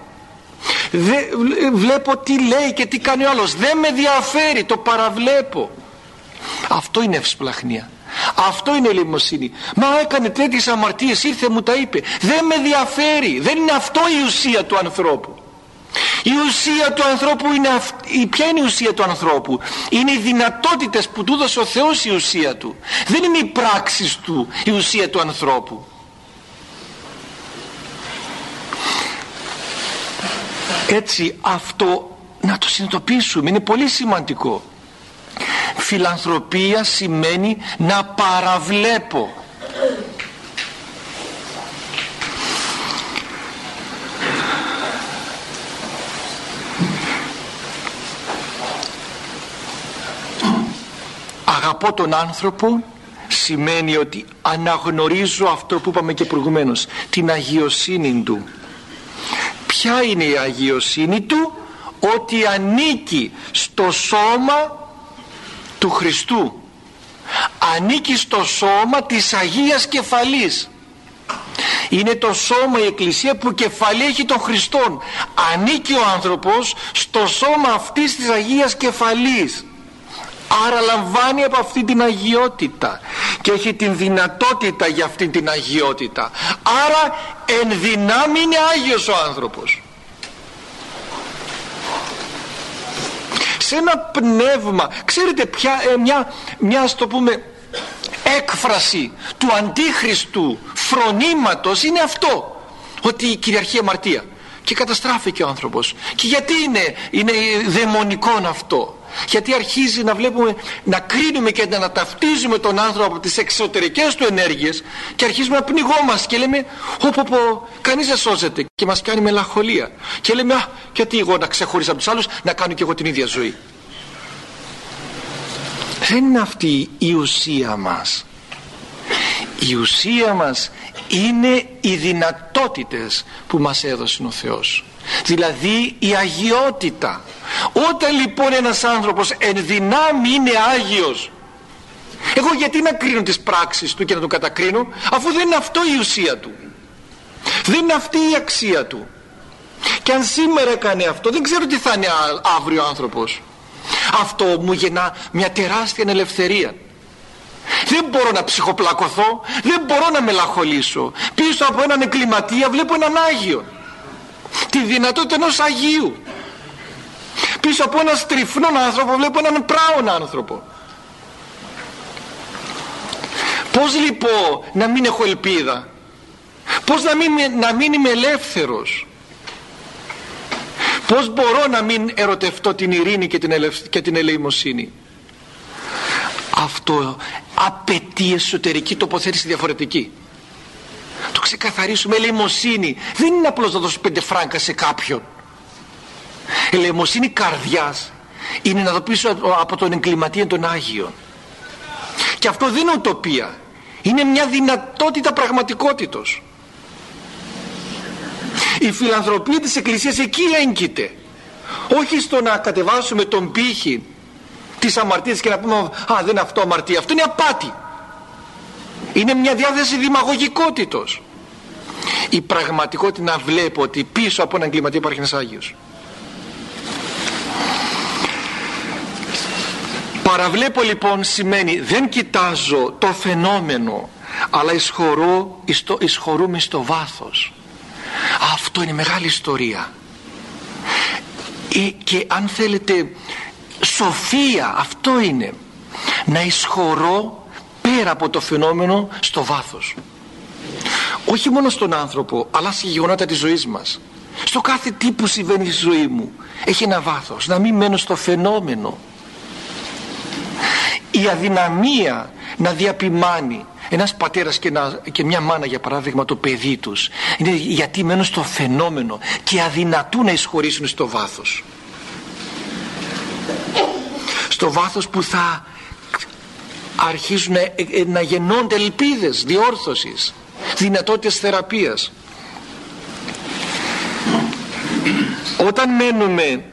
βλέπω τι λέει και τι κάνει ο άλλος δεν με διαφέρει το παραβλέπω αυτό είναι ευσπλαχνία αυτό είναι ελεημοσύνη μα έκανε τέτοιες αμαρτίες ήρθε μου τα είπε δεν με διαφέρει δεν είναι αυτό η ουσία του ανθρώπου η ουσία του ανθρώπου είναι αυτή. Ποια είναι η ουσία του ανθρώπου; Είναι οι δυνατότητες που του έδωσε ο Θεός η ουσία του. Δεν είναι οι πράξεις του η ουσία του ανθρώπου. Έτσι αυτό να το συνειδητοποιήσουμε είναι πολύ σημαντικό. Φιλανθρωπία σημαίνει να παραβλέπω. Αγαπώ τον άνθρωπο σημαίνει ότι αναγνωρίζω αυτό που είπαμε και προηγουμένως την αγιοσύνη του ποια είναι η αγιοσύνη του ότι ανήκει στο σώμα του Χριστού. Ανήκει στο σώμα της Αγίας Κεφαλής. Είναι το σώμα η Εκκλησία που κεφαλή έχει τον Χριστόν. Ανήκει ο άνθρωπος στο σώμα αυτής της Αγίας Κεφαλής άρα λαμβάνει από αυτή την αγιότητα και έχει την δυνατότητα για αυτή την αγιότητα. Άρα εν δυνάμει είναι Άγιος ο άνθρωπος. Σε ένα πνεύμα ξέρετε ποια, ε, μια, μια το πούμε έκφραση του αντίχριστου φρονήματος είναι αυτό. Ότι η κυριαρχία αμαρτία. Και καταστράφηκε ο άνθρωπος. Και γιατί είναι, είναι δαιμονικό αυτό γιατί αρχίζει να βλέπουμε να κρίνουμε και να ταυτίζουμε τον άνθρωπο από τις εξωτερικές του ενέργειες και αρχίζουμε να πνιγόμαστε και λέμε πω πω κανείς δεν σώζεται και μας κάνει μελαγχολία και λέμε α γιατί εγώ να ξεχωρίσω από τους άλλους να κάνω και εγώ την ίδια ζωή δεν είναι αυτή η ουσία μας. Η ουσία μας είναι οι δυνατότητες που μας έδωσε ο Θεός δηλαδή η αγιότητα. Όταν λοιπόν ένας άνθρωπος εν δυνάμει είναι Άγιος. Εγώ γιατί να κρίνω τις πράξεις του και να τον κατακρίνω αφού δεν είναι αυτό η ουσία του. Δεν είναι αυτή η αξία του. Και αν σήμερα έκανε αυτό δεν ξέρω τι θα είναι αύριο ο άνθρωπος. Αυτό μου γεννά μια τεράστια ελευθερία δεν μπορώ να ψυχοπλακωθώ δεν μπορώ να μελαγχολήσω. Πίσω από έναν εγκληματία βλέπω έναν Άγιο τη δυνατότητα ενός Αγίου. Πίσω από έναν στριφνόν άνθρωπο βλέπω έναν πράον άνθρωπο. Πως λοιπόν να μην έχω ελπίδα. Πως να μην, να μην είμαι ελεύθερος. Πως μπορώ να μην ερωτευτώ την ειρήνη και την, ελευ... και την ελεημοσύνη. Αυτό απαιτεί εσωτερική τοποθέτηση διαφορετική το ξεκαθαρίσουμε. Ελεημοσύνη δεν είναι απλώς να δώσω πέντε φράγκα σε κάποιον. Ελεημοσύνη καρδιάς είναι να πίσω από τον εγκληματία των Άγιων και αυτό δεν είναι ουτοπία. Είναι μια δυνατότητα πραγματικότητος. Η φιλανθρωπία της Εκκλησίας εκεί έγκυται. Όχι στο να κατεβάσουμε τον πύχη της αμαρτίας και να πούμε α δεν είναι αυτό αμαρτία αυτό είναι απάτη είναι μια διάθεση δημαγωγικότητος η πραγματικότητα να βλέπω ότι πίσω από έναν εγκληματία υπάρχει ένας Άγιος. Παραβλέπω λοιπόν σημαίνει δεν κοιτάζω το φαινόμενο αλλά εισχωρώ, εισχωρούμε στο βάθος. Αυτό είναι μεγάλη ιστορία. Ε, και αν θέλετε σοφία αυτό είναι να εισχωρώ πέρα από το φαινόμενο στο βάθος όχι μόνο στον άνθρωπο αλλά στη γεγονότα της ζωής μας. Στο κάθε τι που συμβαίνει στη ζωή μου έχει ένα βάθος. Να μην μένω στο φαινόμενο. Η αδυναμία να διαπιμάνει ένας πατέρας και, και μια μάνα για παράδειγμα το παιδί τους είναι γιατί μένουν στο φαινόμενο και αδυνατούν να εισχωρήσουν στο βάθος. Στο βάθος που θα αρχίζουν να, ε, ε, να γεννώνται ελπίδες διόρθωσης δυνατότητες θεραπείας. Όταν μένουμε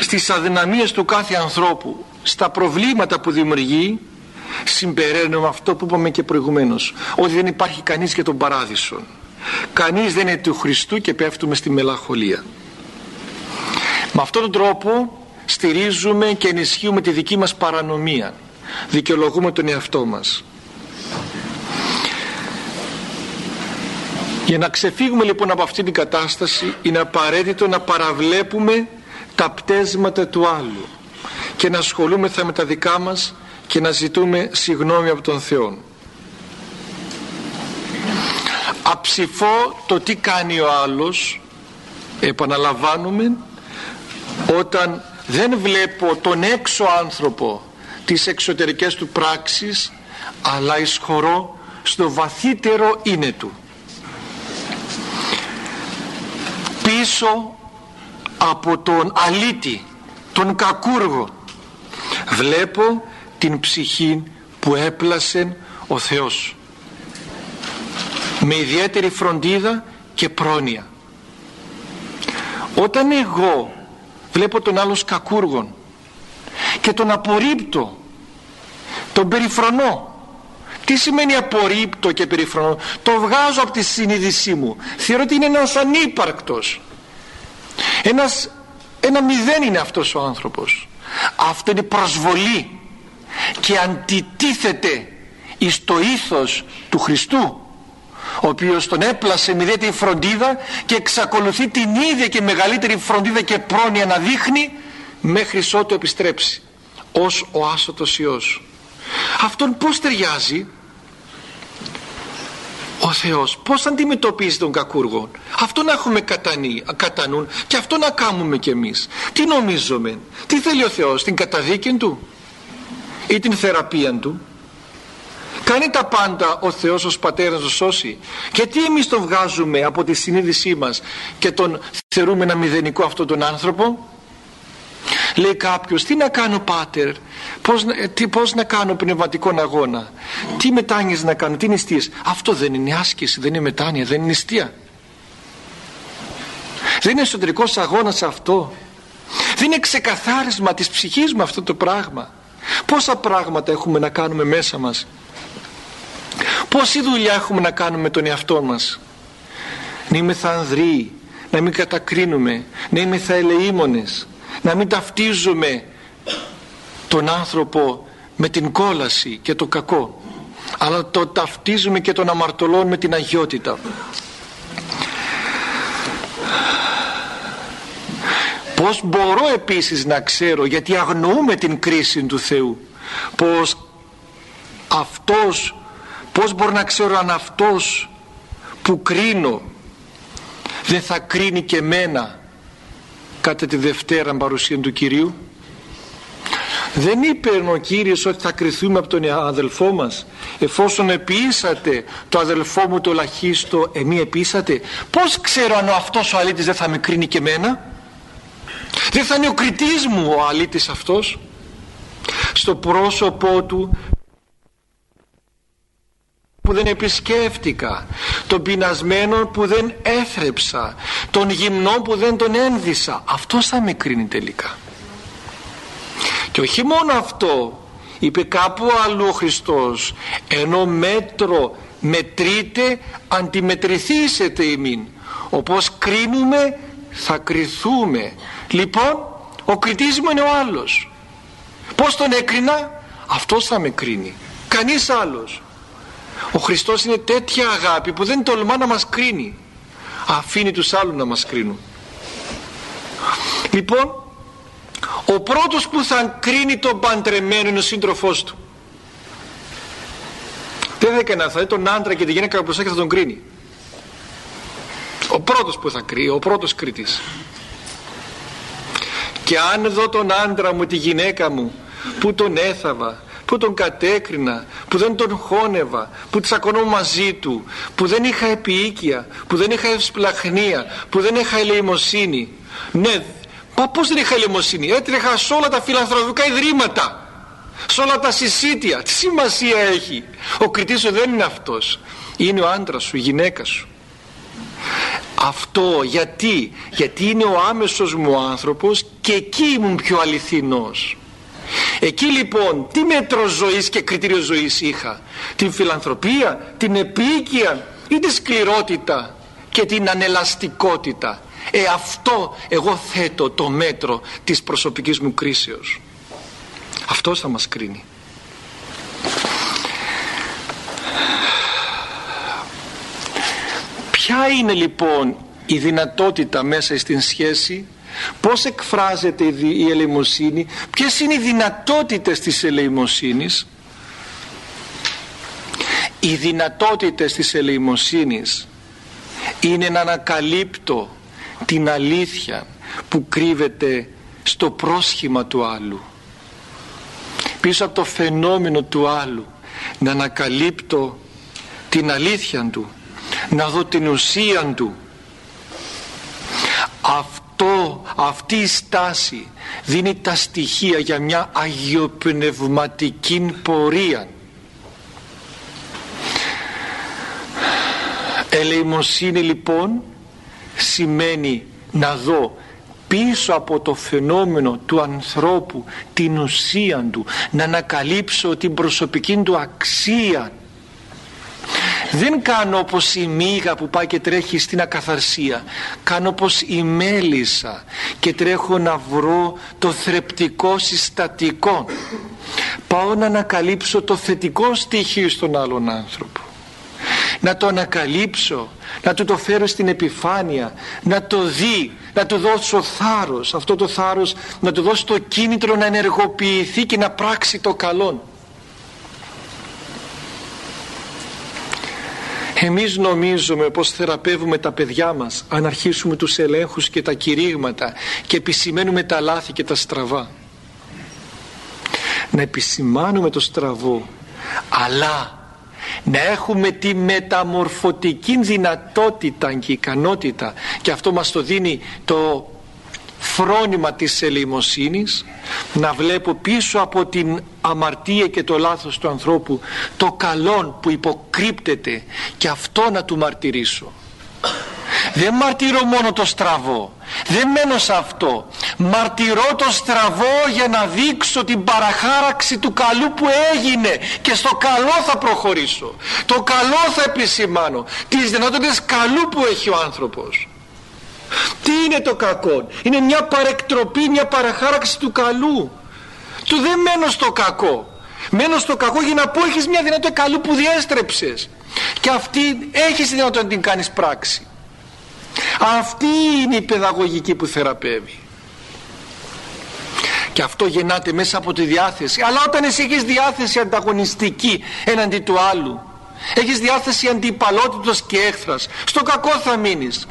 στις αδυναμίες του κάθε ανθρώπου στα προβλήματα που δημιουργεί συμπεραίνουμε αυτό που είπαμε και προηγουμένως ότι δεν υπάρχει κανείς για τον παράδεισο. Κανείς δεν είναι του Χριστού και πέφτουμε στη μελαγχολία. Με αυτόν τον τρόπο στηρίζουμε και ενισχύουμε τη δική μας παρανομία. Δικαιολογούμε τον εαυτό μας για να ξεφύγουμε λοιπόν από αυτήν την κατάσταση είναι απαραίτητο να παραβλέπουμε τα πτέσματα του άλλου και να ασχολούμεθα με τα δικά μας και να ζητούμε συγνώμη από τον Θεό. Αψηφώ το τι κάνει ο άλλος επαναλαμβάνουμε όταν δεν βλέπω τον έξω άνθρωπο τις εξωτερικές του πράξεις αλλά εισχωρώ στο βαθύτερο είναι του πίσω από τον αλήτη τον κακούργο. Βλέπω την ψυχή που έπλασε ο Θεός. Με ιδιαίτερη φροντίδα και πρόνοια. Όταν εγώ βλέπω τον άλλος κακούργον και τον απορρίπτω τον περιφρονώ τι σημαίνει απορρίπτω και περιφρονώ; Το βγάζω από τη συνείδησή μου. Θεωρώ ότι είναι ένας ανύπαρκτος. Ένας, ένα μηδέν είναι αυτός ο άνθρωπος. Αυτό είναι προσβολή και αντιτίθεται εις το ήθος του Χριστού ο οποίος τον έπλασε με ιδιαίτερη φροντίδα και εξακολουθεί την ίδια και μεγαλύτερη φροντίδα και πρόνοια να δείχνει μέχρι ότου επιστρέψει ως ο άσωτος Υιός αυτόν πως ταιριάζει; Ο ο Θεός πώς αντιμετωπίζει τον κακούργο; Αυτό να έχουμε κατά νου και αυτό να κάνουμε κι εμείς. Τι νομίζουμε τι θέλει ο Θεός την καταδίκη του ή την θεραπεία του; Κάνει τα πάντα ο Θεός ως πατέρας να σώσει. Και τι εμείς τον βγάζουμε από τη συνείδησή μας και τον θεωρούμε ένα μηδενικό αυτόν τον άνθρωπο; Λέει κάποιος τι να κάνω πάτερ; Πώς, τι, πώς να κάνω πνευματικό αγώνα; Τι μετάνοιες να κάνω τι νηστείες αυτό δεν είναι άσκηση δεν είναι μετάνοια δεν είναι νηστεία δεν είναι εσωτερικός αγώνας αυτό. Δεν είναι ξεκαθάρισμα της ψυχής μου αυτό το πράγμα. Πόσα πράγματα έχουμε να κάνουμε μέσα μας; Πόση δουλειά έχουμε να κάνουμε με τον εαυτό μας; Να είμαι θα ανδροί να μην κατακρίνουμε να είμαι θα ελεήμονες να μην ταυτίζουμε τον άνθρωπο με την κόλαση και το κακό αλλά το ταυτίζουμε και τον αμαρτωλών με την αγιότητα. Πως μπορώ επίσης να ξέρω γιατί αγνοούμε την κρίση του Θεού πως αυτός πως μπορώ να ξέρω αν αυτός που κρίνω δεν θα κρίνει και μένα κατά τη Δευτέρα παρουσία του Κυρίου. Δεν είπε ο Κύριος ότι θα κριθούμε από τον αδελφό μας εφόσον επίησατε το αδελφό μου το λαχίστο εμεί επίησατε. Πως ξέρω αν αυτός ο αλήτης δεν θα με κρίνει και μένα δεν θα είναι ο κριτής μου ο αλήτης αυτός; Στο πρόσωπό του που δεν επισκέφτηκα τον πεινασμένο που δεν έθρεψα τον γυμνό που δεν τον ένδυσα. Αυτός θα με κρίνει τελικά. Και όχι μόνο αυτό είπε κάπου αλλού ο Χριστός ενώ μέτρο μετρείτε αντιμετρηθήσετε ημίν. Όπως κρίνουμε θα κριθούμε λοιπόν ο κριτής μου είναι ο άλλος. Πως τον έκρινα; Αυτός θα με κρίνει. Κανείς άλλος ο Χριστός είναι τέτοια αγάπη που δεν τολμά να μας κρίνει. Αφήνει τους άλλους να μας κρίνουν. Λοιπόν ο πρώτος που θα κρίνει τον παντρεμένο είναι ο σύντροφός του. Δεν θα έκανε θα δει τον άντρα και τη γυναίκα που θα τον κρίνει. Ο πρώτος που θα κρίνει ο πρώτος κριτής. Και αν δω τον άντρα μου τη γυναίκα μου που τον έθαβα που τον κατέκρινα, που δεν τον χώνευα, που τσακωνώ μαζί του, που δεν είχα επίοικια, που δεν είχα ευσπλαχνία, που δεν είχα ελεημοσύνη. Ναι, μα πώς δεν είχα ελεημοσύνη, έτρεχα σε όλα τα φιλανθρωπικά ιδρύματα, σε όλα τα συσίτια, τι σημασία έχει; Ο κριτής σου δεν είναι αυτός, είναι ο άντρας σου, η γυναίκα σου. Αυτό γιατί, γιατί είναι ο άμεσος μου άνθρωπος και εκεί ήμουν πιο αληθινός Εκεί λοιπόν τι μέτρο ζωής και κριτήριο ζωής είχα; Την φιλανθρωπία, την επίοικια ή τη σκληρότητα και την ανελαστικότητα; Ε αυτό εγώ θέτω το μέτρο της προσωπικής μου κρίσεως. Αυτός θα μας κρίνει. Ποια είναι λοιπόν η δυνατότητα μέσα στην σχέση Πώς εκφράζεται η ελεημοσύνη, ποιες είναι οι δυνατότητες της ελεημοσύνης; Οι δυνατότητες της ελεημοσύνης είναι να ανακαλύπτω την αλήθεια που κρύβεται στο πρόσχημα του άλλου. Πίσω από το φαινόμενο του άλλου να ανακαλύπτω την αλήθεια του, να δω την ουσία του. Αυτό αυτό, αυτή η στάση δίνει τα στοιχεία για μια αγιοπνευματική πορεία ελεημοσύνη λοιπόν σημαίνει να δω πίσω από το φαινόμενο του ανθρώπου την ουσία του να ανακαλύψω την προσωπική του αξία δεν κάνω όπως η μύγα που πάει και τρέχει στην ακαθαρσία. Κάνω όπως η μέλισσα και τρέχω να βρω το θρεπτικό συστατικό. Πάω να ανακαλύψω το θετικό στοιχείο στον άλλον άνθρωπο. Να το ανακαλύψω να του το φέρω στην επιφάνεια να το δει να του δώσω θάρρος. Αυτό το θάρρος να του δώσω το κίνητρο να ενεργοποιηθεί και να πράξει το καλό εμείς νομίζουμε πως θεραπεύουμε τα παιδιά μας αν αρχίσουμε τους ελέγχους και τα κηρύγματα και επισημαίνουμε τα λάθη και τα στραβά. Να επισημάνουμε το στραβό αλλά να έχουμε τη μεταμορφωτική δυνατότητα και ικανότητα και αυτό μας το δίνει το φρόνημα της ελεημοσύνης να βλέπω πίσω από την αμαρτία και το λάθος του ανθρώπου το καλό που υποκρύπτεται και αυτό να του μαρτυρήσω. Δεν μαρτυρώ μόνο το στραβό δεν μένω σε αυτό. Μαρτυρώ το στραβό για να δείξω την παραχάραξη του καλού που έγινε και στο καλό θα προχωρήσω. Το καλό θα επισημάνω τις δυνατότητες καλού που έχει ο άνθρωπος τι είναι το κακό; Είναι μια παρεκτροπή μια παραχάραξη του καλού. Του δεν μένω στο κακό. Μένω στο κακό για να πω έχεις μια δυνατότητα καλού που διέστρεψες. Και αυτή έχεις δυνατότητα να την κάνεις πράξη. Αυτή είναι η παιδαγωγική που θεραπεύει. Και αυτό γεννάται μέσα από τη διάθεση. Αλλά όταν εσύ έχεις διάθεση ανταγωνιστική έναντι του άλλου έχεις διάθεση αντιπαλότητος και έχθρας. Στο κακό θα μείνεις.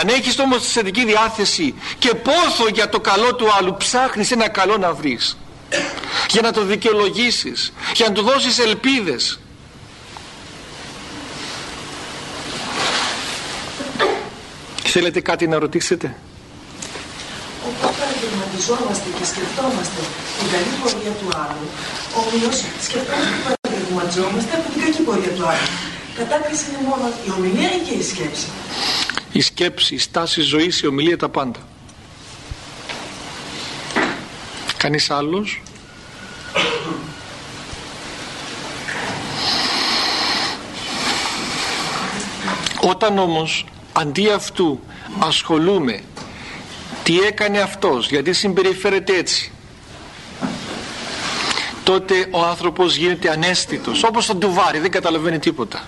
Αν έχεις όμως τη θετική διάθεση και πόθο για το καλό του άλλου ψάχνεις ένα καλό να βρεις. Για να το δικαιολογήσεις. Για να του δώσεις ελπίδες. Θέλετε κάτι να ρωτήσετε; Όταν παραδειγματιζόμαστε και σκεφτόμαστε την καλή πορεία του άλλου, όμω σκεφτόμαστε και παραδειγματιζόμαστε από την κακή πορεία του άλλου. Κατάκριση είναι μόνο η ομιλία ή και η σκέψη. Η σκέψη, η στάση ζωής, η ομιλία τα πάντα. Κανείς άλλος; Όταν όμως αντί αυτού ασχολούμαι τι έκανε αυτός γιατί συμπεριφέρεται έτσι τότε ο άνθρωπος γίνεται ανέστητος όπως το ντουβάρι δεν καταλαβαίνει τίποτα.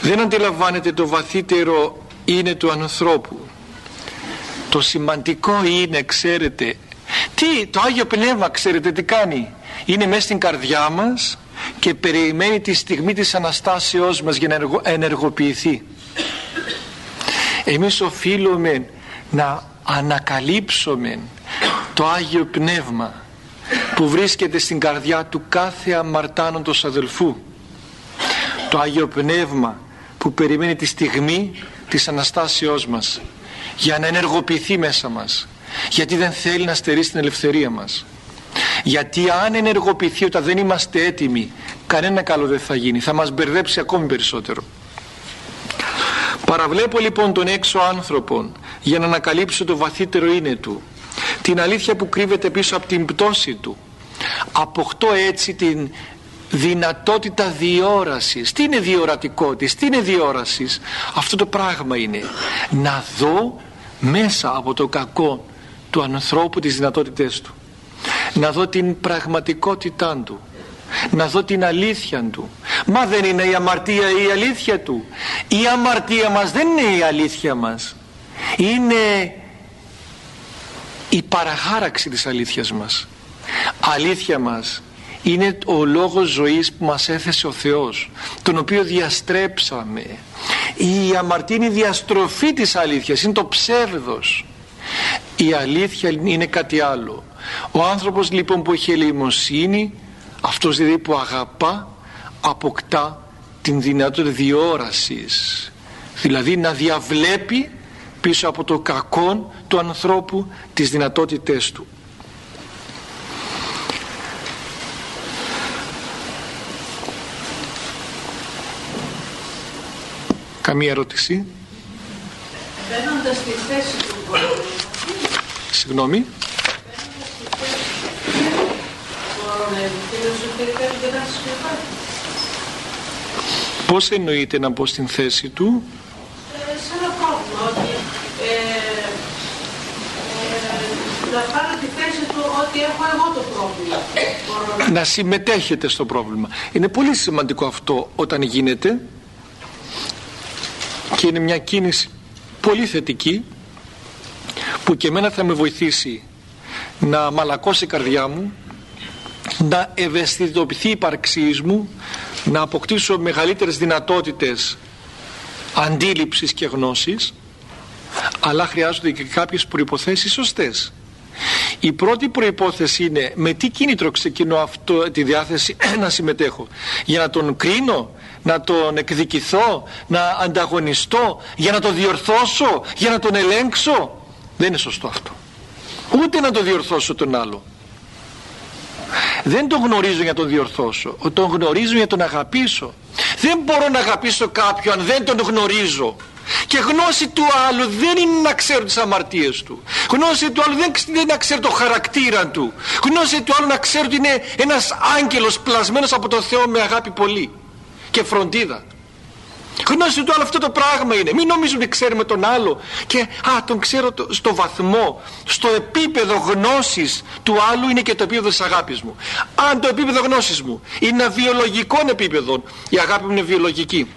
Δεν αντιλαμβάνεται το βαθύτερο είναι του ανθρώπου. Το σημαντικό είναι ξέρετε τι το Άγιο Πνεύμα ξέρετε τι κάνει; Είναι μέσα στην καρδιά μας και περιμένει τη στιγμή της Αναστάσεώς μας για να ενεργοποιηθεί. Εμείς οφείλουμε να ανακαλύψουμε το Άγιο Πνεύμα που βρίσκεται στην καρδιά του κάθε αμαρτάνοντος αδελφού. Το Άγιο Πνεύμα που περιμένει τη στιγμή της Αναστάσεώς μας για να ενεργοποιηθεί μέσα μας γιατί δεν θέλει να στερήσει την ελευθερία μας. Γιατί αν ενεργοποιηθεί όταν δεν είμαστε έτοιμοι κανένα καλό δεν θα γίνει θα μας μπερδέψει ακόμη περισσότερο. Παραβλέπω λοιπόν τον έξω άνθρωπο για να ανακαλύψω το βαθύτερο είναι του την αλήθεια που κρύβεται πίσω από την πτώση του. Αποκτώ έτσι την δυνατότητα διόρασης. Τι είναι διορατικότης, τι είναι διόρασης. Αυτό το πράγμα είναι να δω μέσα από το κακό του ανθρώπου τις δυνατότητές του. Να δω την πραγματικότητά του. Να δω την αλήθεια του. Μα δεν είναι η αμαρτία η αλήθεια του. Η αμαρτία μας δεν είναι η αλήθεια μας. Είναι η παραχάραξη της αλήθειας μας. Αλήθεια μας είναι ο λόγος ζωής που μας έθεσε ο Θεός τον οποίο διαστρέψαμε. Η αμαρτία είναι η διαστροφή της αλήθειας είναι το ψεύδος. Η αλήθεια είναι κάτι άλλο. Ο άνθρωπος λοιπόν που έχει ελεημοσύνη αυτός δηλαδή που αγαπά αποκτά την δυνατότητα διόρασης. Δηλαδή να διαβλέπει πίσω από το κακό του ανθρώπου τις δυνατότητές του. Καμία ερώτηση; Μπαίνοντας στη θέση του Συγγνώμη. Πώς εννοείται να μπω στην θέση του; ε, Σε ένα πρόβλημα ότι ε, ε, να πάρω τη θέση του ότι έχω εγώ το πρόβλημα Να συμμετέχετε στο πρόβλημα. Είναι πολύ σημαντικό αυτό όταν γίνεται και είναι μια κίνηση πολύ θετική που και εμένα θα με βοηθήσει να μαλακώσει η καρδιά μου να ευαισθητοποιηθεί η ύπαρξής μου να αποκτήσω μεγαλύτερες δυνατότητες αντίληψης και γνώσης αλλά χρειάζονται και κάποιες προϋποθέσεις σωστές η πρώτη προϋπόθεση είναι με τι κίνητρο ξεκινώ αυτό, τη διάθεση [clears throat] να συμμετέχω. Για να τον κρίνω να τον εκδικηθώ να ανταγωνιστώ για να τον διορθώσω για να τον ελέγξω. Δεν είναι σωστό αυτό. Ούτε να τον διορθώσω τον άλλο. Δεν τον γνωρίζω για να τον διορθώσω. Τον γνωρίζω για να τον αγαπήσω. Δεν μπορώ να αγαπήσω κάποιον αν δεν τον γνωρίζω και γνώση του άλλου δεν είναι να ξέρω τις αμαρτίες του. Γνώση του άλλου δεν είναι να ξέρω το χαρακτήρα του. Γνώση του άλλου να ξέρω ότι είναι ένας άγγελος πλασμένος από το Θεό με αγάπη πολύ και φροντίδα. Γνώση του άλλου αυτό το πράγμα είναι. Μην νομίζουμε ότι ξέρουμε τον άλλο. Και α τον ξέρω το, στο βαθμό στο επίπεδο γνώσης του άλλου είναι και το επίπεδο της αγάπης μου. Αν το επίπεδο γνώσης μου είναι ένα βιολογικό επίπεδο η αγάπη μου είναι βιολογική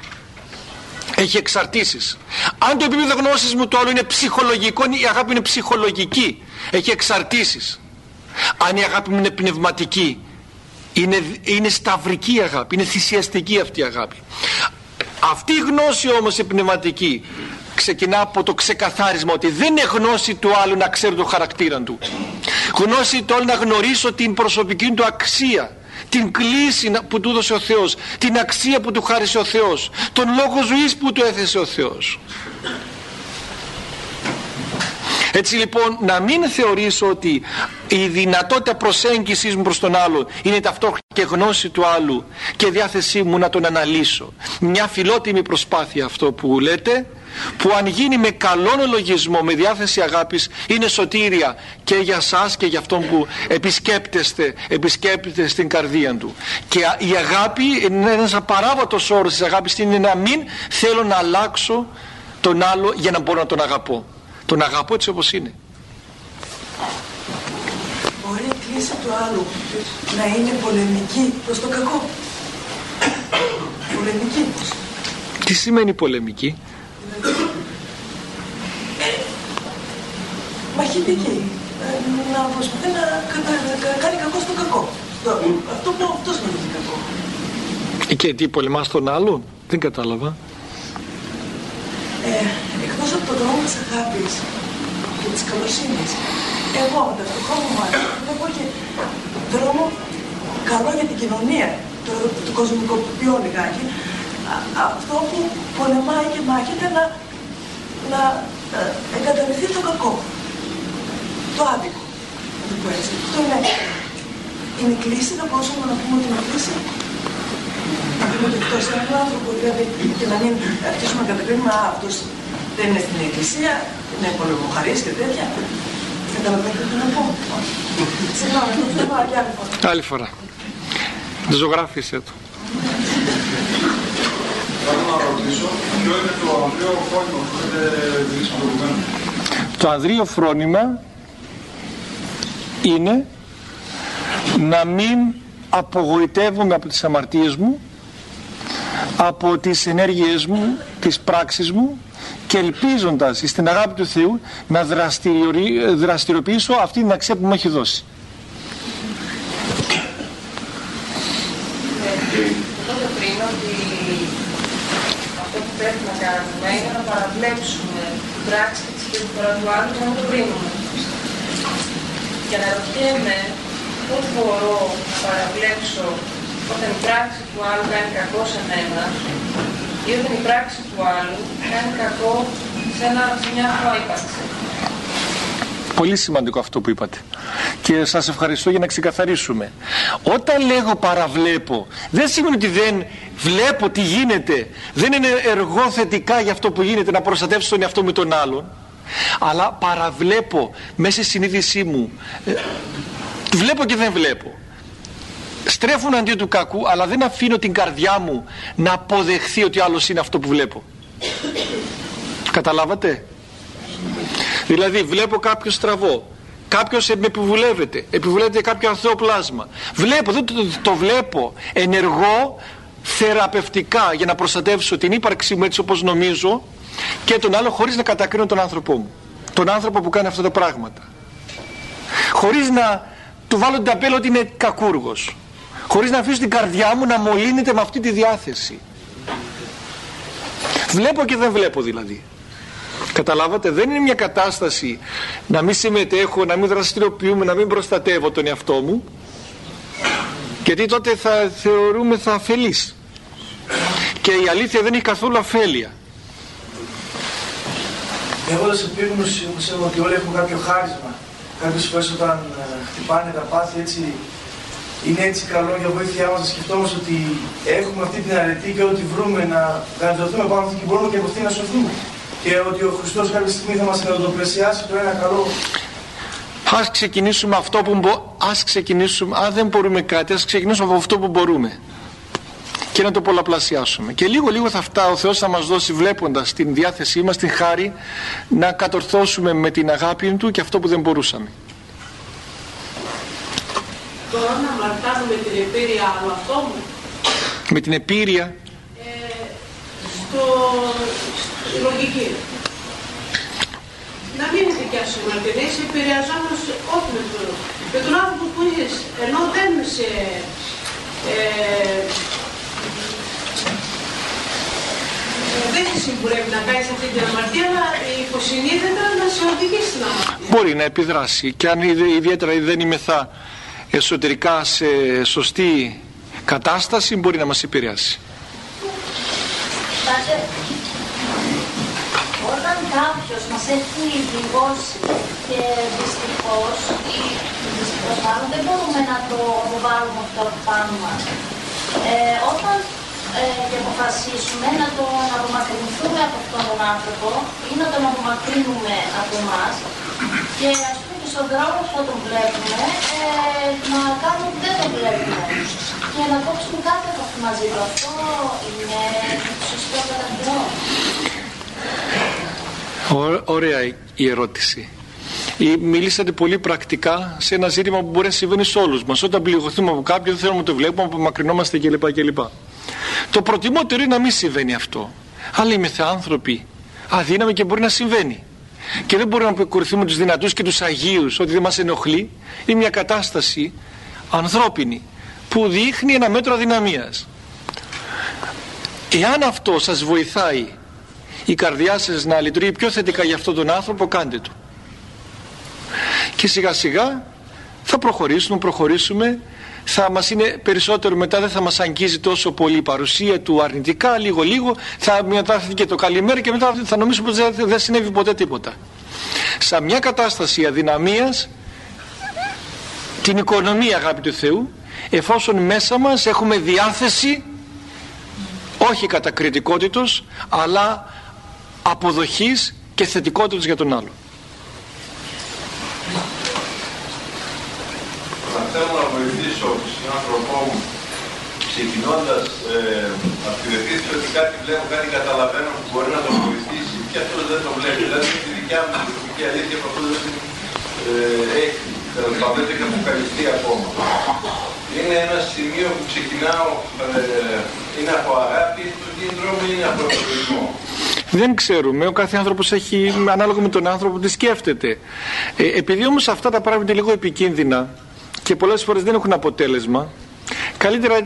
έχει εξαρτήσεις. Αν το επίπεδο γνώσης μου του άλλου είναι ψυχολογικό η αγάπη είναι ψυχολογική. Έχει εξαρτήσεις. Αν η αγάπη μου είναι πνευματική είναι, είναι σταυρική αγάπη είναι θυσιαστική αυτή η αγάπη. Αυτή η γνώση όμως η πνευματική ξεκινά από το ξεκαθάρισμα ότι δεν είναι γνώση του άλλου να ξέρει το χαρακτήρα του. Γνώση του άλλου να γνωρίσω την προσωπική του αξία την κλίση που του έδωσε ο Θεός την αξία που του χάρισε ο Θεός τον λόγο ζωής που του έθεσε ο Θεός έτσι λοιπόν να μην θεωρήσω ότι η δυνατότητα προσέγγισης μου προς τον άλλο είναι ταυτόχρονα και γνώση του άλλου και διάθεσή μου να τον αναλύσω. Μια φιλότιμη προσπάθεια αυτό που λέτε που αν γίνει με καλόν λογισμό, με διάθεση αγάπης είναι σωτήρια και για σας και για αυτόν που επισκέπτεστε, επισκέπτεστε στην καρδία του. Και η αγάπη είναι ένας απαράβατος όρος της αγάπης είναι να μην θέλω να αλλάξω τον άλλο για να μπορώ να τον αγαπώ. Τον αγαπώ έτσι όπως είναι. Μπορεί η κλίση του άλλου να είναι πολεμική προς το κακό. πολεμική. Τι σημαίνει πολεμική; Μαχητική. Ε, να προσπαθεί να, κάνει κακό στο κακό. Αυτό που αυτός νομίζει κακό. Και τι πολεμάς τον άλλον; Δεν κατάλαβα. Ε, εκτός από τον δρόμο της αγάπης και της καλοσύνης, εγώ με το φτωχό μου μάτι βλέπω και δρόμο καλό για την κοινωνία, το, το κοσμικοποιώ λιγάκι, αυτό που πολεμάει και μάχεται να, να ε, εγκαταλειφθεί το κακό, το άδικο, να το πω έτσι. Αυτό είναι, είναι κλίση, θα μπορούσαμε να πούμε ότι είναι κλίση να πούμε ότι εκτός έναν άνθρωπο, δηλαδή, και να μην αρχίσουμε να κατακρίνουμε, α, αυτός δεν είναι στην εκκλησία, είναι πολεμοχαρής και τέτοια. Καταλαβαίνετε τι να πω. Συγγνώμη, το θέμα και άλλη φορά. Άλλη φορά. Ζωγράφισε το. Θέλω να ρωτήσω, ποιο είναι το ανδρείο φρόνημα που έχετε μιλήσει προηγουμένως. Το ανδρείο φρόνημα είναι να μην απογοητεύομαι από τις αμαρτίες μου από τις ενέργειές μου, τις πράξεις μου και ελπίζοντας στην αγάπη του Θεού να δραστηριοποιήσω αυτή την αξία που μου έχει δώσει. Είπατε πριν ότι αυτό που πρέπει να κάνουμε είναι να παραβλέψουμε την πράξη και τη συμπεριφορά του άλλου και να το κρίνουμε. Και να ρωτιέμαι πώς μπορώ να παραβλέψω όταν η πράξη του άλλου κάνει κακό σε μένα ή όταν η πράξη του άλλου κάνει κακό σε, ένα, σε μια ύπαρξη. Πολύ σημαντικό αυτό που είπατε. Και σας ευχαριστώ για να ξεκαθαρίσουμε. Όταν λέγω παραβλέπω, δεν σημαίνει ότι δεν βλέπω τι γίνεται. Δεν είναι εργό θετικά για αυτό που γίνεται να προστατεύσω τον εαυτό με τον άλλον. Αλλά παραβλέπω μέσα στη συνείδησή μου. Ε, βλέπω και δεν βλέπω. Στρέφουν αντί του κακού, αλλά δεν αφήνω την καρδιά μου να αποδεχθεί ότι άλλος είναι αυτό που βλέπω. Καταλάβατε; Δηλαδή βλέπω κάποιο στραβό. Κάποιος με επιβουλεύεται. Επιβουλεύεται κάποιο αθώο πλάσμα. Βλέπω, δεν το, το βλέπω. Ενεργώ θεραπευτικά για να προστατεύσω την ύπαρξή μου έτσι όπως νομίζω και τον άλλο χωρίς να κατακρίνω τον άνθρωπό μου. Τον άνθρωπο που κάνει αυτά τα πράγματα. Χωρίς να του βάλω την ταπέλα ότι είναι κακούργος. χωρίς να αφήσω την καρδιά μου να μολύνεται με αυτή τη διάθεση βλέπω και δεν βλέπω δηλαδή καταλάβατε δεν είναι μια κατάσταση να μην συμμετέχω να μην δραστηριοποιούμε να μην προστατεύω τον εαυτό μου γιατί τότε θα θεωρούμε θα αφελείς και η αλήθεια δεν έχει καθόλου αφέλεια Έχοντα επίγνωση πιστεύω ότι όλοι έχουν κάποιο χάρισμα. Κάποιες φορές όταν ε, χτυπάνε τα πάθη έτσι, είναι έτσι καλό για βοήθειά μας να σκεφτόμαστε ότι έχουμε αυτή την αρετή και ότι βρούμε να γαντζωθούμε πάνω αυτή και μπορούμε και από αυτή να σωθούμε. Και ότι ο Χριστός κάποια στιγμή θα μας ενδοπλησιάσει το ένα καλό. Ας ξεκινήσουμε αυτό που μπο... ας ξεκινήσουμε, αν δεν μπορούμε κάτι, ας ξεκινήσουμε από αυτό που μπορούμε και να το πολλαπλασιάσουμε. Και λίγο λίγο θα φτάσει ο Θεός θα μας δώσει βλέποντας την διάθεσή μας, την χάρη να κατορθώσουμε με την αγάπη Του και αυτό που δεν μπορούσαμε. Τώρα να μαρτάνουμε την επίρρεια άλλου αυτό μου; Με την επίρρεια. Ε, στο, στη λογική. Να μην είναι δικιά σου μαρτυρία, είσαι επηρεαζόμενος όχι με τον, με τον άνθρωπο που είσαι, ενώ δεν σε ε, δεν σε συμβουλεύει να κάνεις αυτή την αμαρτία, αλλά υποσυνείδητα να σε οδηγήσει στην αμαρτία. Μπορεί να επιδράσει και αν ιδιαίτερα δεν είμαι θα εσωτερικά σε σωστή κατάσταση μπορεί να μας επηρεάσει. Όταν κάποιος μας έχει λιγώσει και δυστυχώς ή δυστυχώς μάλλον δεν μπορούμε να το αποβάλουμε αυτό πάνω μας. Ε, όταν ε, και αποφασίσουμε να τον απομακρυνθούμε από αυτόν τον άνθρωπο ή να τον απομακρύνουμε από εμάς και ας πούμε και στον δρόμο που τον βλέπουμε ε, να κάνουμε ότι δεν τον βλέπουμε και να κόψουμε κάθε επαφή μαζί του. Αυτό είναι σωστό κατά Ωραία η ερώτηση. Μιλήσατε πολύ πρακτικά σε ένα ζήτημα που μπορεί να συμβαίνει σε όλους μας. Όταν πληγωθούμε από κάποιον, δεν θέλουμε να το βλέπουμε, απομακρυνόμαστε κλπ. κλπ. Το προτιμότερο είναι να μην συμβαίνει αυτό. Αλλά είμαστε άνθρωποι αδύναμοι και μπορεί να συμβαίνει. Και δεν μπορούμε να αποκριθούμε τους δυνατούς και τους αγίους ότι δεν μας ενοχλεί. Είναι μια κατάσταση ανθρώπινη που δείχνει ένα μέτρο αδυναμίας. Εάν αυτό σας βοηθάει η καρδιά σας να λειτουργεί πιο θετικά για αυτόν τον άνθρωπο, κάντε το. Και σιγά σιγά θα προχωρήσουμε, προχωρήσουμε. Θα μας είναι περισσότερο μετά δεν θα μας αγγίζει τόσο πολύ η παρουσία του αρνητικά. Λίγο λίγο. Θα μετάφερε και το καλημέρα και μετά θα νομίζουμε ότι δεν συνέβη ποτέ τίποτα. Σε μια κατάσταση αδυναμίας την οικονομία αγάπη του Θεού εφόσον μέσα μας έχουμε διάθεση όχι κατακριτικότητος αλλά αποδοχής και θετικότητος για τον άλλο θέλω να βοηθήσω τον συνάνθρωπό μου ξεκινώντας ε, από τη δεχτήση ότι κάτι βλέπω, κάτι καταλαβαίνω που μπορεί να τον βοηθήσει και αυτός δεν το βλέπει. Δηλαδή τη δικιά μου προσωπική αλήθεια που αυτό δεν ε, έχει. Τέλος πάντων δεν έχει αποκαλυφθεί ακόμα. Είναι ένα σημείο που ξεκινάω, ε, είναι από αγάπη, το κίνητρο μου είναι από εγωισμό. Δεν ξέρουμε, ο κάθε άνθρωπος έχει ανάλογα με τον άνθρωπο τι σκέφτεται. Ε, επειδή όμως αυτά τα πράγματα είναι λίγο επικίνδυνα και πολλές φορές δεν έχουν αποτέλεσμα καλύτερα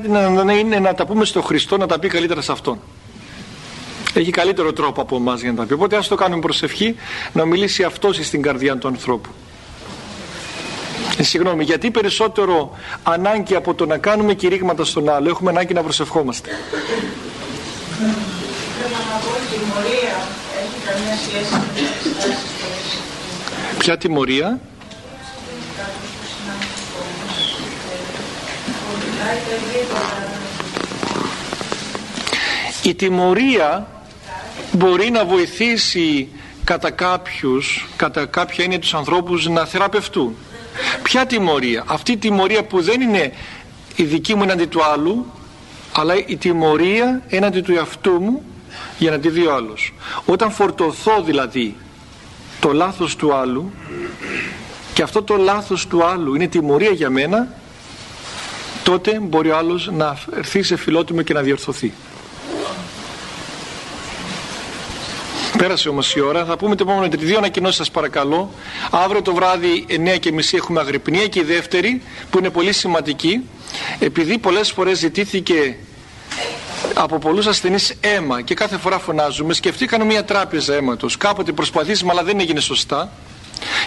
είναι να τα πούμε στο Χριστό να τα πει καλύτερα σε Αυτόν έχει καλύτερο τρόπο από εμάς για να τα πει οπότε ας το κάνουμε προσευχή να μιλήσει αυτός στην καρδιά του ανθρώπου ε, συγγνώμη γιατί περισσότερο ανάγκη από το να κάνουμε κηρύγματα στον άλλο έχουμε ανάγκη να προσευχόμαστε Ποια τιμωρία; Η τιμωρία μπορεί να βοηθήσει κατά κάποιους, κατά κάποια είναι τους ανθρώπους να θεραπευτούν. Ποια τιμωρία, αυτή η τιμωρία που δεν είναι η δική μου έναντι του άλλου, αλλά η τιμωρία έναντι του εαυτού μου για να τη δει ο άλλος. Όταν φορτωθώ δηλαδή το λάθος του άλλου και αυτό το λάθος του άλλου είναι τιμωρία για μένα τότε μπορεί ο άλλος να έρθει σε φιλότιμο και να διορθωθεί. Πέρασε όμως η ώρα. Θα πούμε το επόμενο τρίτη. Δύο ανακοινώσεις σας παρακαλώ. Αύριο το βράδυ 9 και μισή έχουμε αγρυπνία και η δεύτερη που είναι πολύ σημαντική επειδή πολλές φορές ζητήθηκε από πολλούς ασθενείς αίμα και κάθε φορά φωνάζουμε, σκεφτήκαμε μια τράπεζα αίματος. Κάποτε προσπαθήσαμε, αλλά δεν έγινε σωστά.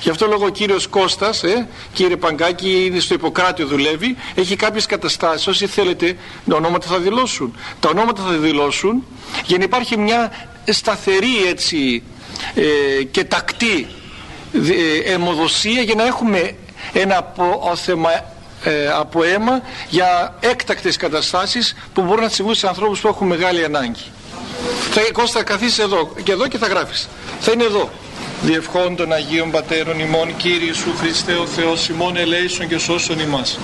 Γι' αυτό λόγο ο κύριος Κώστας, ε, κύριε Παγκάκη, είναι στο Ιπποκράτιο δουλεύει, έχει κάποιες καταστάσεις, όσοι θέλετε, τα ονόματα θα δηλώσουν. Τα ονόματα θα δηλώσουν για να υπάρχει μια σταθερή έτσι ε, και τακτή ε, αιμοδοσία για να έχουμε ένα απόθεμα ε, από αίμα για έκτακτες καταστάσεις που μπορούν να συμβούν σε ανθρώπους που έχουν μεγάλη ανάγκη. Θα, Κώστα καθίσεις εδώ και εδώ και θα γράφεις. Θα είναι εδώ. Διευχών των Αγίων Πατέρων ημών Κύριε Σου Χριστέ ο Θεός ημών ελέησον και σώσον ημάς.